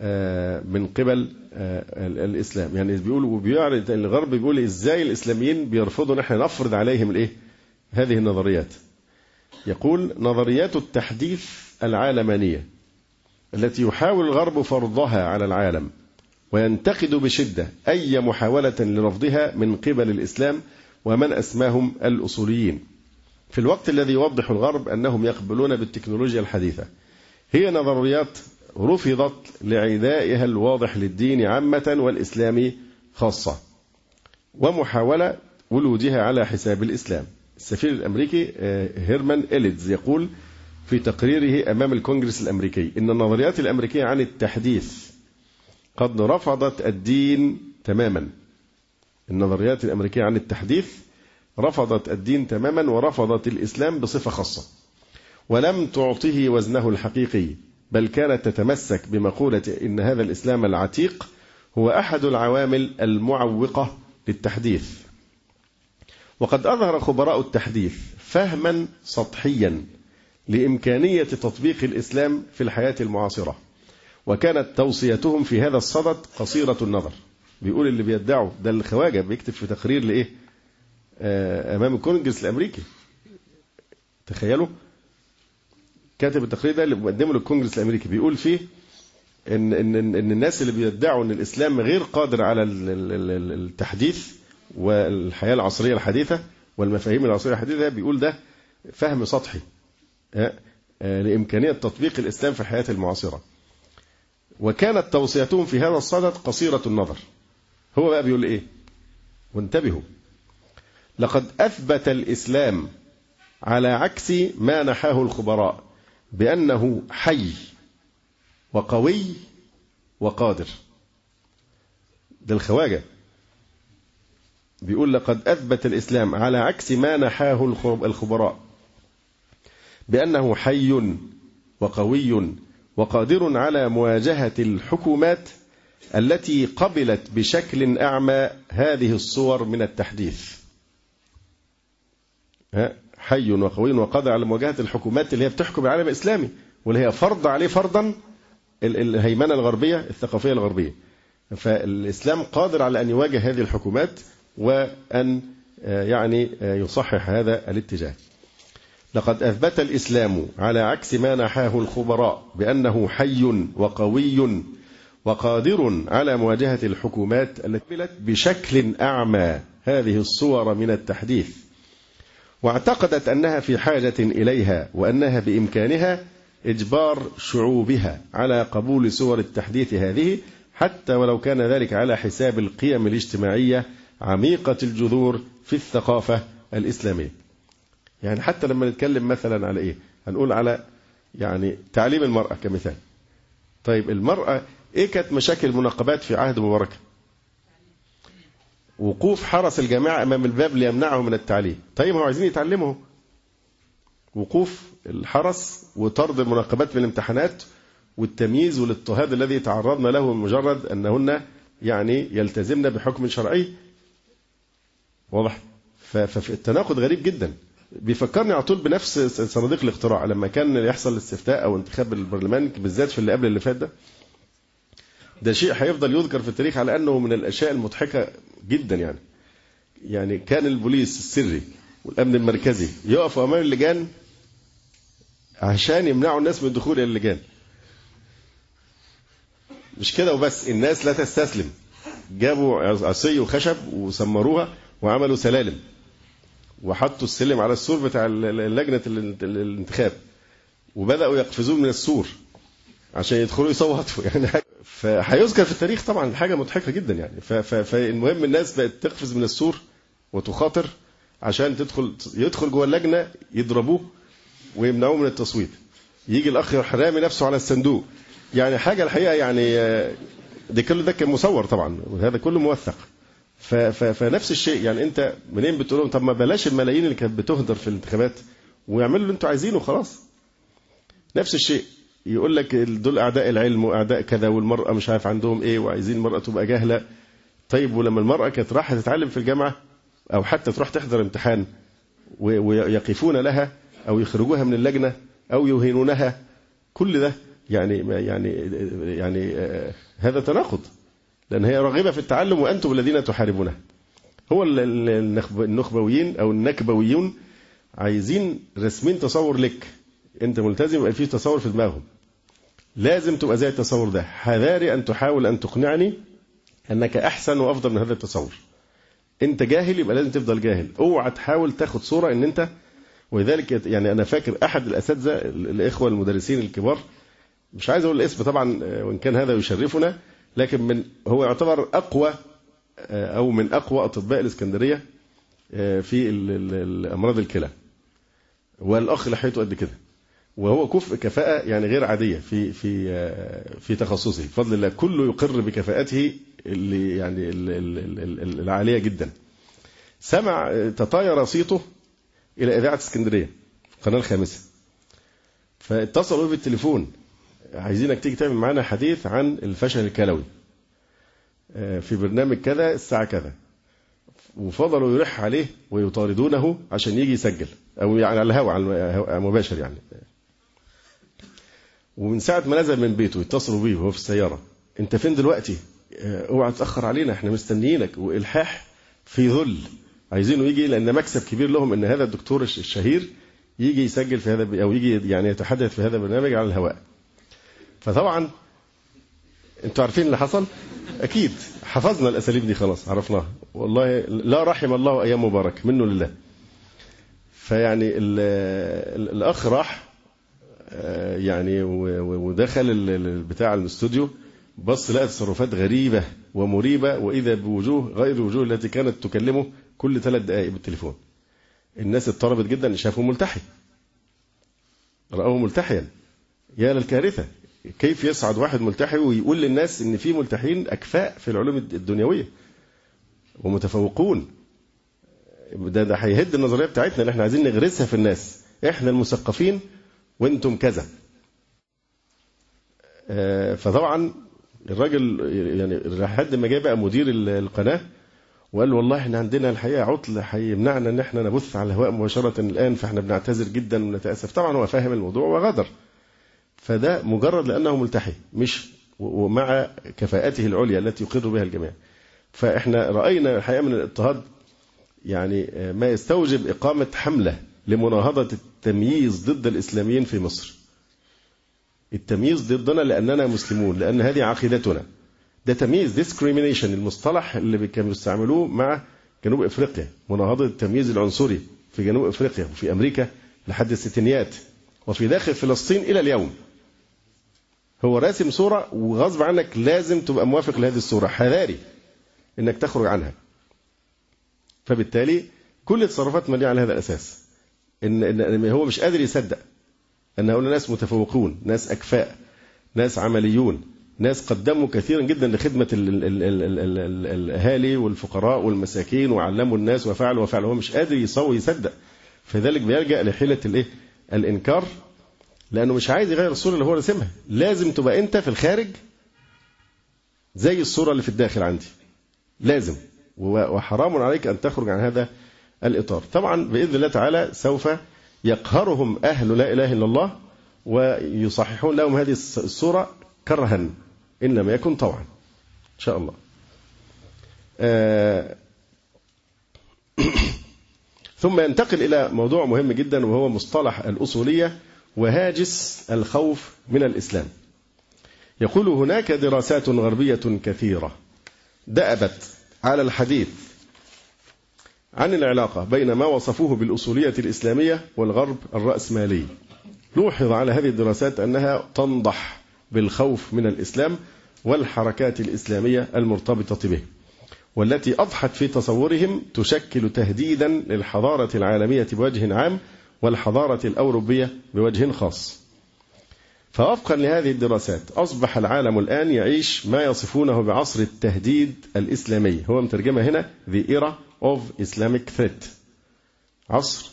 آه، من قبل آه، الإسلام. يعني بيقول وبيعرض الغرب بيقول إزاي الإسلاميين بيرفضوا نحن نفرض عليهم الإيه؟ هذه النظريات. يقول نظريات التحديث العالمانية. التي يحاول الغرب فرضها على العالم وينتقد بشدة أي محاولة لرفضها من قبل الإسلام ومن أسماهم الأصوليين. في الوقت الذي يوضح الغرب أنهم يقبلون بالتكنولوجيا الحديثة هي نظريات رفضت لعدائها الواضح للدين عامة والإسلام خاصة ومحاولة ولوجها على حساب الإسلام. السفير الأمريكي آه، هيرمان إليدز يقول في تقريره أمام الكونجرس الأمريكي. إن النظريات الأمريكية عن التحديث قد رفضت الدين تماما. النظريات الأمريكية عن التحديث رفضت الدين تماما ورفضت الإسلام بصفة خاصة. ولم تعطه وزنه الحقيقي بل كانت تتمسك بمقولة إن هذا الإسلام العتيق هو أحد العوامل المعوقة للتحديث. وقد أظهر خبراء التحديث فهما سطحيا لإمكانية تطبيق الإسلام في الحياة المعاصرة. وكانت توصيتهم في هذا الصدد قصيرة النظر. بيقول اللي بيدعوا ده الخواجة بيكتب في تقرير لإيه؟ آه أمام الكونجرس الأمريكي. تخيلوا. كاتب التقرير ده اللي مقدمه للكونجرس الأمريكي. بيقول فيه إن, إن, إن الناس اللي بيدعوا إن الإسلام غير قادر على التحديث والحياة العصرية الحديثة والمفاهيم العصرية الحديثة بيقول ده فهم سطحي. لإمكانية تطبيق الإسلام في الحياة المعاصرة. وكانت توصيتهم في هذا الصدد قصيرة النظر. هو بقى بيقول إيه؟ وانتبهوا. لقد أثبت الإسلام على عكس ما نحاه الخبراء بأنه حي وقوي وقادر. ده الخواجة. بيقول لقد أثبت الإسلام على عكس ما نحاه الخبراء بأنه حي وقوي وقادر على مواجهة الحكومات التي قبلت بشكل أعمى هذه الصور من التحديث. حي وقوي وقادر على مواجهة الحكومات اللي هي بتحكم العالم الإسلامي واللي هي فرض عليه فرضا الهيمنة الغربية الثقافية الغربية. فالإسلام قادر على أن يواجه هذه الحكومات وأن آه، يعني آه، يصحح هذا الاتجاه. لقد أثبت الإسلام على عكس ما نحاه الخبراء بأنه حي وقوي وقادر على مواجهة الحكومات التي قبلت بشكل أعمى هذه الصور من التحديث واعتقدت أنها في حاجة إليها وأنها بإمكانها إجبار شعوبها على قبول صور التحديث هذه حتى ولو كان ذلك على حساب القيم الاجتماعية عميقة الجذور في الثقافة الإسلامية. يعني حتى لما نتكلم مثلا على إيه؟ هنقول على يعني تعليم المرأة كمثال. طيب المرأة إيه كانت مشاكل المناقبات في عهد مبارك وقوف حرس الجماعة أمام الباب ليمنعهم من التعليم. طيب هم عايزين يتعلموا. وقوف الحرس وطرد المناقبات من الامتحانات والتمييز والاضطهاد الذي تعرضنا له مجرد أنهن يعني يلتزمن بحكم شرعي. واضح؟ فالتناقض غريب جدا. بيفكرني على طول بنفس صناديق الاقتراع لما كان يحصل الاستفتاء أو انتخاب البرلمان بالذات في اللي قبل اللي فات ده ده شيء هيفضل يذكر في التاريخ على أنه من الأشياء المضحكة جدا يعني. يعني كان البوليس السري والأمن المركزي يقفوا أمام اللجان عشان يمنعوا الناس من الدخول إلى اللجان. مش كده وبس الناس لا تستسلم. جابوا عصي وخشب وسمروها وعملوا سلالم. وحطوا السلم على السور بتاع لجنة الانتخاب. وبدأوا يقفزون من السور عشان يدخلوا يصوتوا. <laughs> يعني فهيذكر في التاريخ طبعا حاجة مضحكة جدا يعني. فالمهم الناس بقت تقفز من السور وتخاطر عشان تدخل يدخل جوه اللجنة يضربوه ويمنعوه من التصويت. يجي الأخ رامي نفسه على الصندوق. يعني حاجة الحقيقة يعني ده كل ده كان مصور طبعا. وهذا كله موثق. فنفس الشيء يعني انت منين بتقول لهم طب ما بلاش الملايين اللي كانت بتهدر في الانتخابات ويعملوا اللي أنتوا عايزينه خلاص نفس الشيء يقول لك دول أعداء العلم وأعداء كذا والمرأة مش عارف عندهم إيه وعايزين المرأة تبقى جاهلة. طيب ولما المرأة كانت رايحه تتعلم في الجامعة أو حتى تروح تحضر امتحان ويقفون لها أو يخرجوها من اللجنة أو يهينونها كل ده يعني يعني يعني آه، هذا تناقض. لأن هي راغبة في التعلم وأنتم الذين تحاربونها هو ال- ال- النخب- النخبويين أو النكبويون عايزين رسمين تصور لك. أنت ملتزم يبقى في تصور في دماغهم. لازم تبقى زي التصور ده. حذاري أن تحاول أن تقنعني أنك أحسن وأفضل من هذا التصور. أنت جاهل يبقى لازم تفضل جاهل. أوعى تحاول تاخد صورة إن أنت ولذلك يعني أنا فاكر أحد الأساتذة ال- الإخوة المدرسين الكبار مش عايز أقول الاسم طبعا آه، وإن كان هذا يشرفنا لكن من هو يعتبر أقوى آه، أو من أقوى أطباء الإسكندرية آه، في الامراض الكلى. والأخ لحيته قد كده. وهو كفء كفاءة يعني غير عادية في في آه، في تخصصه. بفضل الله كله يقر بكفاءته اللي يعني ال- ال- ال- ال- العالية جدا. سمع تطاير صيته إلى إذاعة إسكندرية القناة الخامسة. فاتصلوا بالتليفون. عايزينك تيجي تعمل معانا حديث عن الفشل الكلوي. آه، في برنامج كذا الساعة كذا. وفضلوا يلح عليه ويطاردونه عشان يجي يسجل. أو يعني على الهواء على الهواء مباشر يعني. ومن ساعة ما نزل من بيته يتصلوا بيه وهو في السيارة. أنت فين دلوقتي؟ آه، اوعى تأخر علينا إحنا مستنيينك. والحاح في ذل عايزينه يجي لأن مكسب كبير لهم إن هذا الدكتور الش- الشهير يجي يسجل في هذا أو يجي يعني يتحدث في هذا البرنامج على الهواء. فطبعا أنتوا عارفين اللي حصل؟ أكيد. حفظنا الأساليب دي خلاص عرفناها. والله لا رحم الله أيام مبارك منه لله. فيعني ال- ال- الأخ راح آه، يعني ودخل بتاع الاستوديو بص لقى تصرفات غريبة ومريبة وإذا بوجوه غير الوجوه التي كانت تكلمه كل ثلاث دقائق بالتليفون. الناس اضطربت جدا شافوا ملتحي. رأوه ملتحيا. يا للكارثة كيف يصعد واحد ملتحي ويقول للناس إن في ملتحين أكفاء في العلوم الدنيوية ومتفوقون. ده ده هيهد النظرية بتاعتنا اللي إحنا عايزين نغرسها في الناس. إحنا المثقفين وأنتم كذا. آه، فطبعا الراجل يعني لحد ما جه بقى مدير ال- القناة وقال له والله إحنا عندنا الحقيقة عطل هيمنعنا إن إحنا نبث على الهواء مباشرة الآن فإحنا بنعتذر جدا ونتأسف. طبعا هو فاهم الموضوع وغدر فده مجرد لأنه ملتحي مش ومع كفاءته العليا التي يقر بها الجميع. فإحنا رأينا الحقيقة من الاضطهاد يعني ما يستوجب إقامة حملة لمناهضة التمييز ضد الإسلاميين في مصر. التمييز ضدنا لأننا مسلمون لأن هذه عقيدتنا. ده تمييز discrimination المصطلح اللي كانوا بيستعملوه مع جنوب إفريقيا مناهضة التمييز العنصري في جنوب إفريقيا وفي أمريكا لحد الستينيات وفي داخل فلسطين إلى اليوم. هو راسم صورة وغصب عنك لازم تبقى موافق لهذه الصورة حذاري إنك تخرج عنها. فبالتالي كل التصرفات مالية على هذا الأساس. إن, إن هو مش قادر يصدق أن هؤلاء ناس متفوقون ناس أكفاء ناس عمليون ناس قدموا كثيرا جدا لخدمة الأهالي والفقراء والمساكين وعلموا الناس وفعلوا وفعلوا هو مش قادر يصوي يصدق. فذلك بيلجأ لحيلة الإيه؟ الإنكار لأنه مش عايز يغير الصورة اللي هو رسمها لازم تبقى أنت في الخارج زي الصورة اللي في الداخل عندي. لازم. وحرام عليك أن تخرج عن هذا الإطار. طبعا بإذن الله تعالى سوف يقهرهم أهل لا إله إلا الله ويصححون لهم هذه الص- الصورة كرها. ان لم يكن طوعا. إن شاء الله. آه، <clears throat> ثم ينتقل إلى موضوع مهم جدا وهو مصطلح الأصولية. وهاجس الخوف من الإسلام. يقول هناك دراسات غربية كثيرة دأبت على الحديث عن العلاقة بين ما وصفوه بالأصولية الإسلامية والغرب الرأسمالي. لوحظ على هذه الدراسات أنها تنضح بالخوف من الإسلام والحركات الإسلامية المرتبطة به والتي أضحت في تصورهم تشكل تهديدا للحضارة العالمية بوجه عام والحضارة الأوروبية بوجه خاص. فوفقا لهذه الدراسات أصبح العالم الآن يعيش ما يصفونه بعصر التهديد الإسلامي. هو مترجمة هنا The Era of Islamic Threat. عصر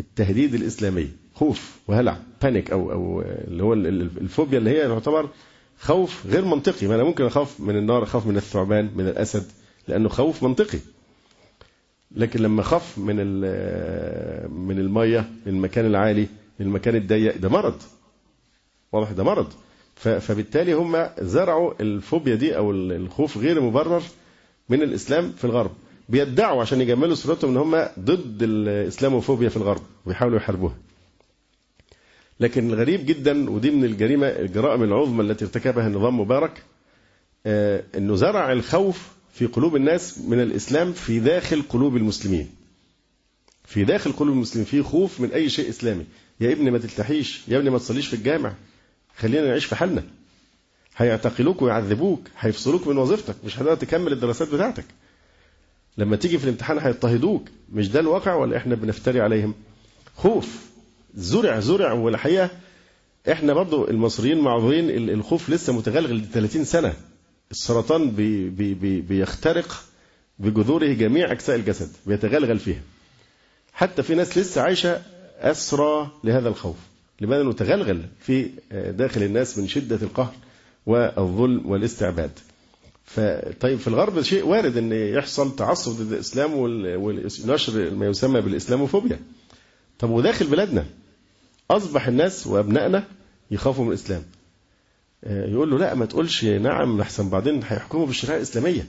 التهديد الإسلامي. خوف وهلع بانيك أو أو اللي هو الفوبيا اللي هي تعتبر خوف غير منطقي. ما أنا ممكن أخاف من النار أخاف من الثعبان من الأسد لأنه خوف منطقي. لكن لما خاف من من المية من المكان العالي المكان الضيق ده مرض. واضح ده مرض. فبالتالي هم زرعوا الفوبيا دي أو الخوف غير مبرر من الإسلام في الغرب. بيدعوا عشان يجملوا صورتهم إن هم ضد الاسلاموفوبيا في الغرب ويحاولوا يحاربوها. لكن الغريب جدا ودي من الجريمة الجرائم العظمى التي ارتكبها النظام مبارك آه إنه زرع الخوف في قلوب الناس من الإسلام في داخل قلوب المسلمين. في داخل قلوب المسلمين في خوف من أي شيء إسلامي. يا ابني ما تلتحيش يا ابني ما تصليش في الجامع. خلينا نعيش في حالنا. هيعتقلوك ويعذبوك هيفصلوك من وظيفتك مش هتقدر تكمل الدراسات بتاعتك. لما تيجي في الامتحان هيضطهدوك. مش ده الواقع ولا إحنا بنفتري عليهم؟ خوف. زرع زرع والحقيقة إحنا برضو المصريين معذورين الخوف لسه متغلغل 30 سنة. السرطان بي بي بي بيخترق بجذوره جميع أجزاء الجسد بيتغلغل فيها. حتى في ناس لسه عايشة اسرى لهذا الخوف. لماذا نتغلغل في داخل الناس من شدة القهر والظلم والاستعباد؟ فطيب في الغرب شيء وارد إن يحصل تعصب ضد الإسلام ونشر ما يسمى بالإسلاموفوبيا. طب وداخل بلادنا أصبح الناس وأبنائنا يخافوا من الإسلام. يقول له لا ما تقولش نعم لحسن بعدين هيحكموا بالشريعة الإسلامية.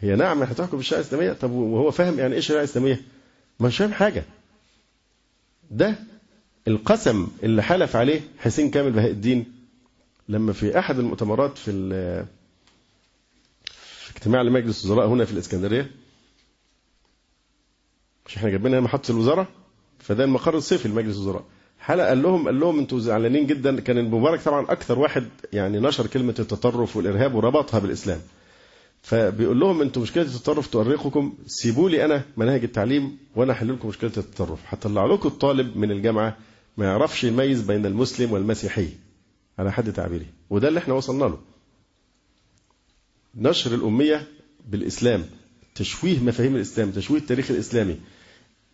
هي نعم هتحكم بالشريعة الإسلامية؟ طب وهو فاهم يعني إيه شريعة إسلامية؟ مش فاهم حاجة. ده القسم اللي حلف عليه حسين كامل بهاء الدين لما في أحد المؤتمرات في في اجتماع لمجلس الوزراء هنا في الإسكندرية مش إحنا جايبين هنا محطة الوزراء فده المقر الصيفي لمجلس الوزراء. حلقة قال لهم قال لهم أنتوا زعلانين جدا. كان المبارك طبعا أكثر واحد يعني نشر كلمة التطرف والإرهاب وربطها بالإسلام. فبيقول لهم أنتوا مشكلة التطرف تؤرقكم سيبوا لي أنا مناهج التعليم وأنا أحل لكم مشكلة التطرف. هطلع لكم الطالب من الجامعة ما يعرفش يميز بين المسلم والمسيحي. على حد تعبيره وده اللي إحنا وصلنا له. نشر الأمية بالإسلام تشويه مفاهيم الإسلام تشويه التاريخ الإسلامي.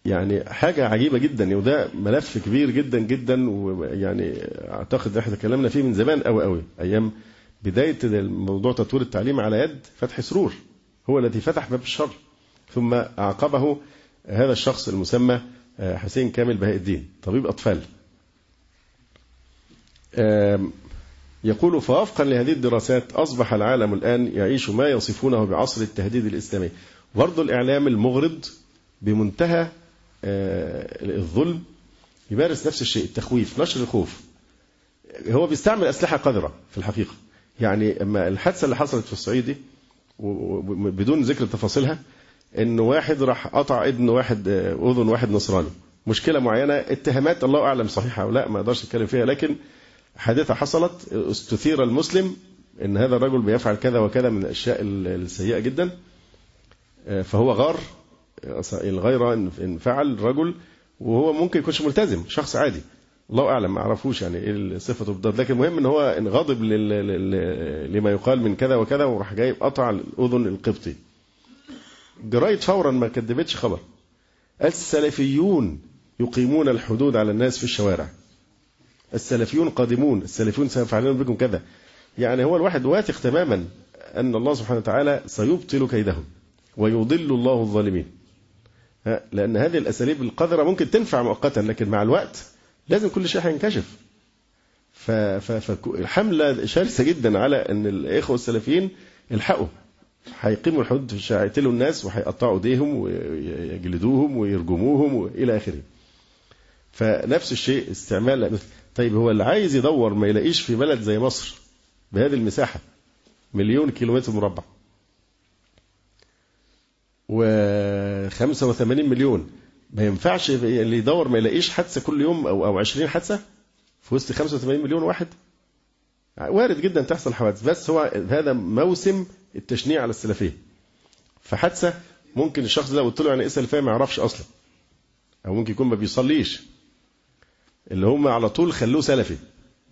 يعني حاجة عجيبة جدا وده ملف كبير جدا جدا ويعني أعتقد إحنا تكلمنا فيه من زمان قوي قوي أيام بداية موضوع تطوير التعليم على يد فتحي سرور هو الذي فتح باب الشر ثم أعقبه هذا الشخص المسمى حسين كامل بهاء الدين طبيب أطفال. يقول فوفقا لهذه الدراسات أصبح العالم الآن يعيش ما يصفونه بعصر التهديد الإسلامي برضو الإعلام المغرض بمنتهى الظلم يمارس نفس الشيء التخويف نشر الخوف. هو بيستعمل أسلحة قذرة في الحقيقة. يعني أما الحادثة اللي حصلت في الصعيد دي بدون ذكر تفاصيلها إن واحد راح قطع اذن واحد أذن واحد نصراني. مشكلة معينة اتهامات الله أعلم صحيحة أو لا ما أقدرش أتكلم فيها لكن حادثة حصلت استثير المسلم إن هذا الرجل بيفعل كذا وكذا من الأشياء السيئة جدا فهو غار الغيرة إن فعل رجل وهو ممكن يكونش ملتزم شخص عادي. الله أعلم ما أعرفوش يعني إيه صفته بالضبط لكن المهم إن هو غضب لما يقال من كذا وكذا وراح جاي قطع الأذن القبطي. جرايد فورا ما كدبتش خبر. السلفيون يقيمون الحدود على الناس في الشوارع. السلفيون قادمون السلفيون سيفعلون بكم كذا. يعني هو الواحد واثق تماما أن الله سبحانه وتعالى سيبطل كيدهم ويضل الله الظالمين. لأن هذه الأساليب القذرة ممكن تنفع مؤقتا لكن مع الوقت لازم كل شيء هينكشف فحملة شرسة جدا على أن الإخوة السلفيين الحقوا هيقيموا الحدود في الشارع يقتلوا الناس وهيقطعوا إيديهم ويجلدوهم ويرجموهم وإلى آخره. فنفس الشيء استعمال طيب هو اللي عايز يدور ما يلاقيش في بلد زي مصر بهذه المساحة مليون كيلومتر مربع و 85 مليون. ما ينفعش اللي يدور ما يلاقيش حادثة كل يوم أو أو 20 حادثة في وسط 85 مليون واحد. وارد جدا تحصل حوادث بس هو هذا موسم التشنيع على السلفية. فحادثة ممكن الشخص ده قلت له يعني إيه سلفيه ما يعرفش أصلا. أو ممكن يكون ما بيصليش. اللي هم على طول خلوه سلفي.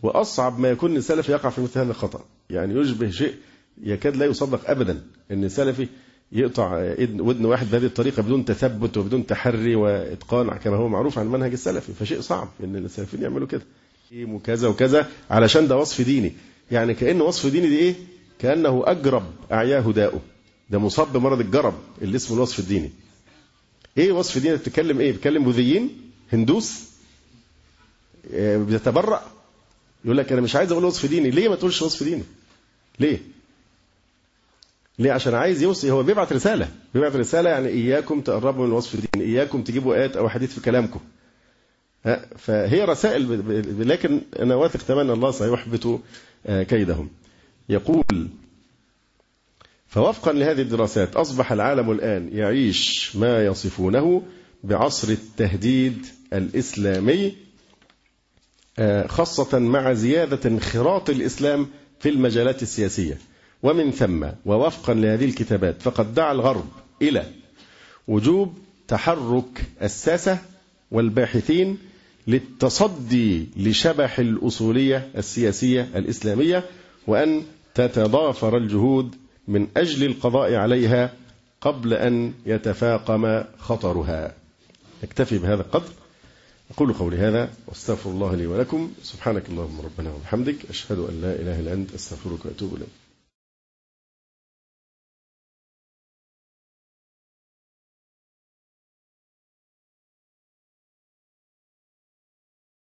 وأصعب ما يكون السلفي يقع في مثل هذا الخطأ. يعني يشبه شيء يكاد لا يصدق أبدا أن سلفي يقطع ودن واحد بهذه الطريقة بدون تثبت وبدون تحري وإتقان كما هو معروف عن المنهج السلفي فشيء صعب أن السلفيين يعملوا كده. وكذا وكذا علشان ده وصف ديني. يعني كأن وصف ديني دي إيه؟ كأنه أجرب أعياه داؤه. ده مصاب بمرض الجرب اللي اسمه الوصف الديني. إيه وصف ديني؟ بتتكلم إيه؟ بتتكلم بوذيين هندوس إيه بيتبرأ. يقول لك أنا مش عايز أقول وصف ديني. ليه ما تقولش وصف ديني؟ ليه؟ ليه؟ عشان عايز يوصي هو بيبعت رسالة. بيبعت رسالة يعني إياكم تقربوا من الوصف الديني إياكم تجيبوا آيات أو حديث في كلامكم. فهي رسائل لكن أنا واثق تماما الله سيحبط كيدهم. يقول فوفقا لهذه الدراسات أصبح العالم الآن يعيش ما يصفونه بعصر التهديد الإسلامي خاصة مع زيادة انخراط الإسلام في المجالات السياسية. ومن ثم ووفقا لهذه الكتابات فقد دعا الغرب إلى وجوب تحرك الساسة والباحثين للتصدي لشبح الأصولية السياسية الإسلامية وأن تتضافر الجهود من أجل القضاء عليها قبل أن يتفاقم خطرها. نكتفي بهذا القدر. أقول قولي هذا واستغفر الله لي ولكم. سبحانك اللهم ربنا وبحمدك أشهد أن لا إله إلا أنت أستغفرك وأتوب إليك.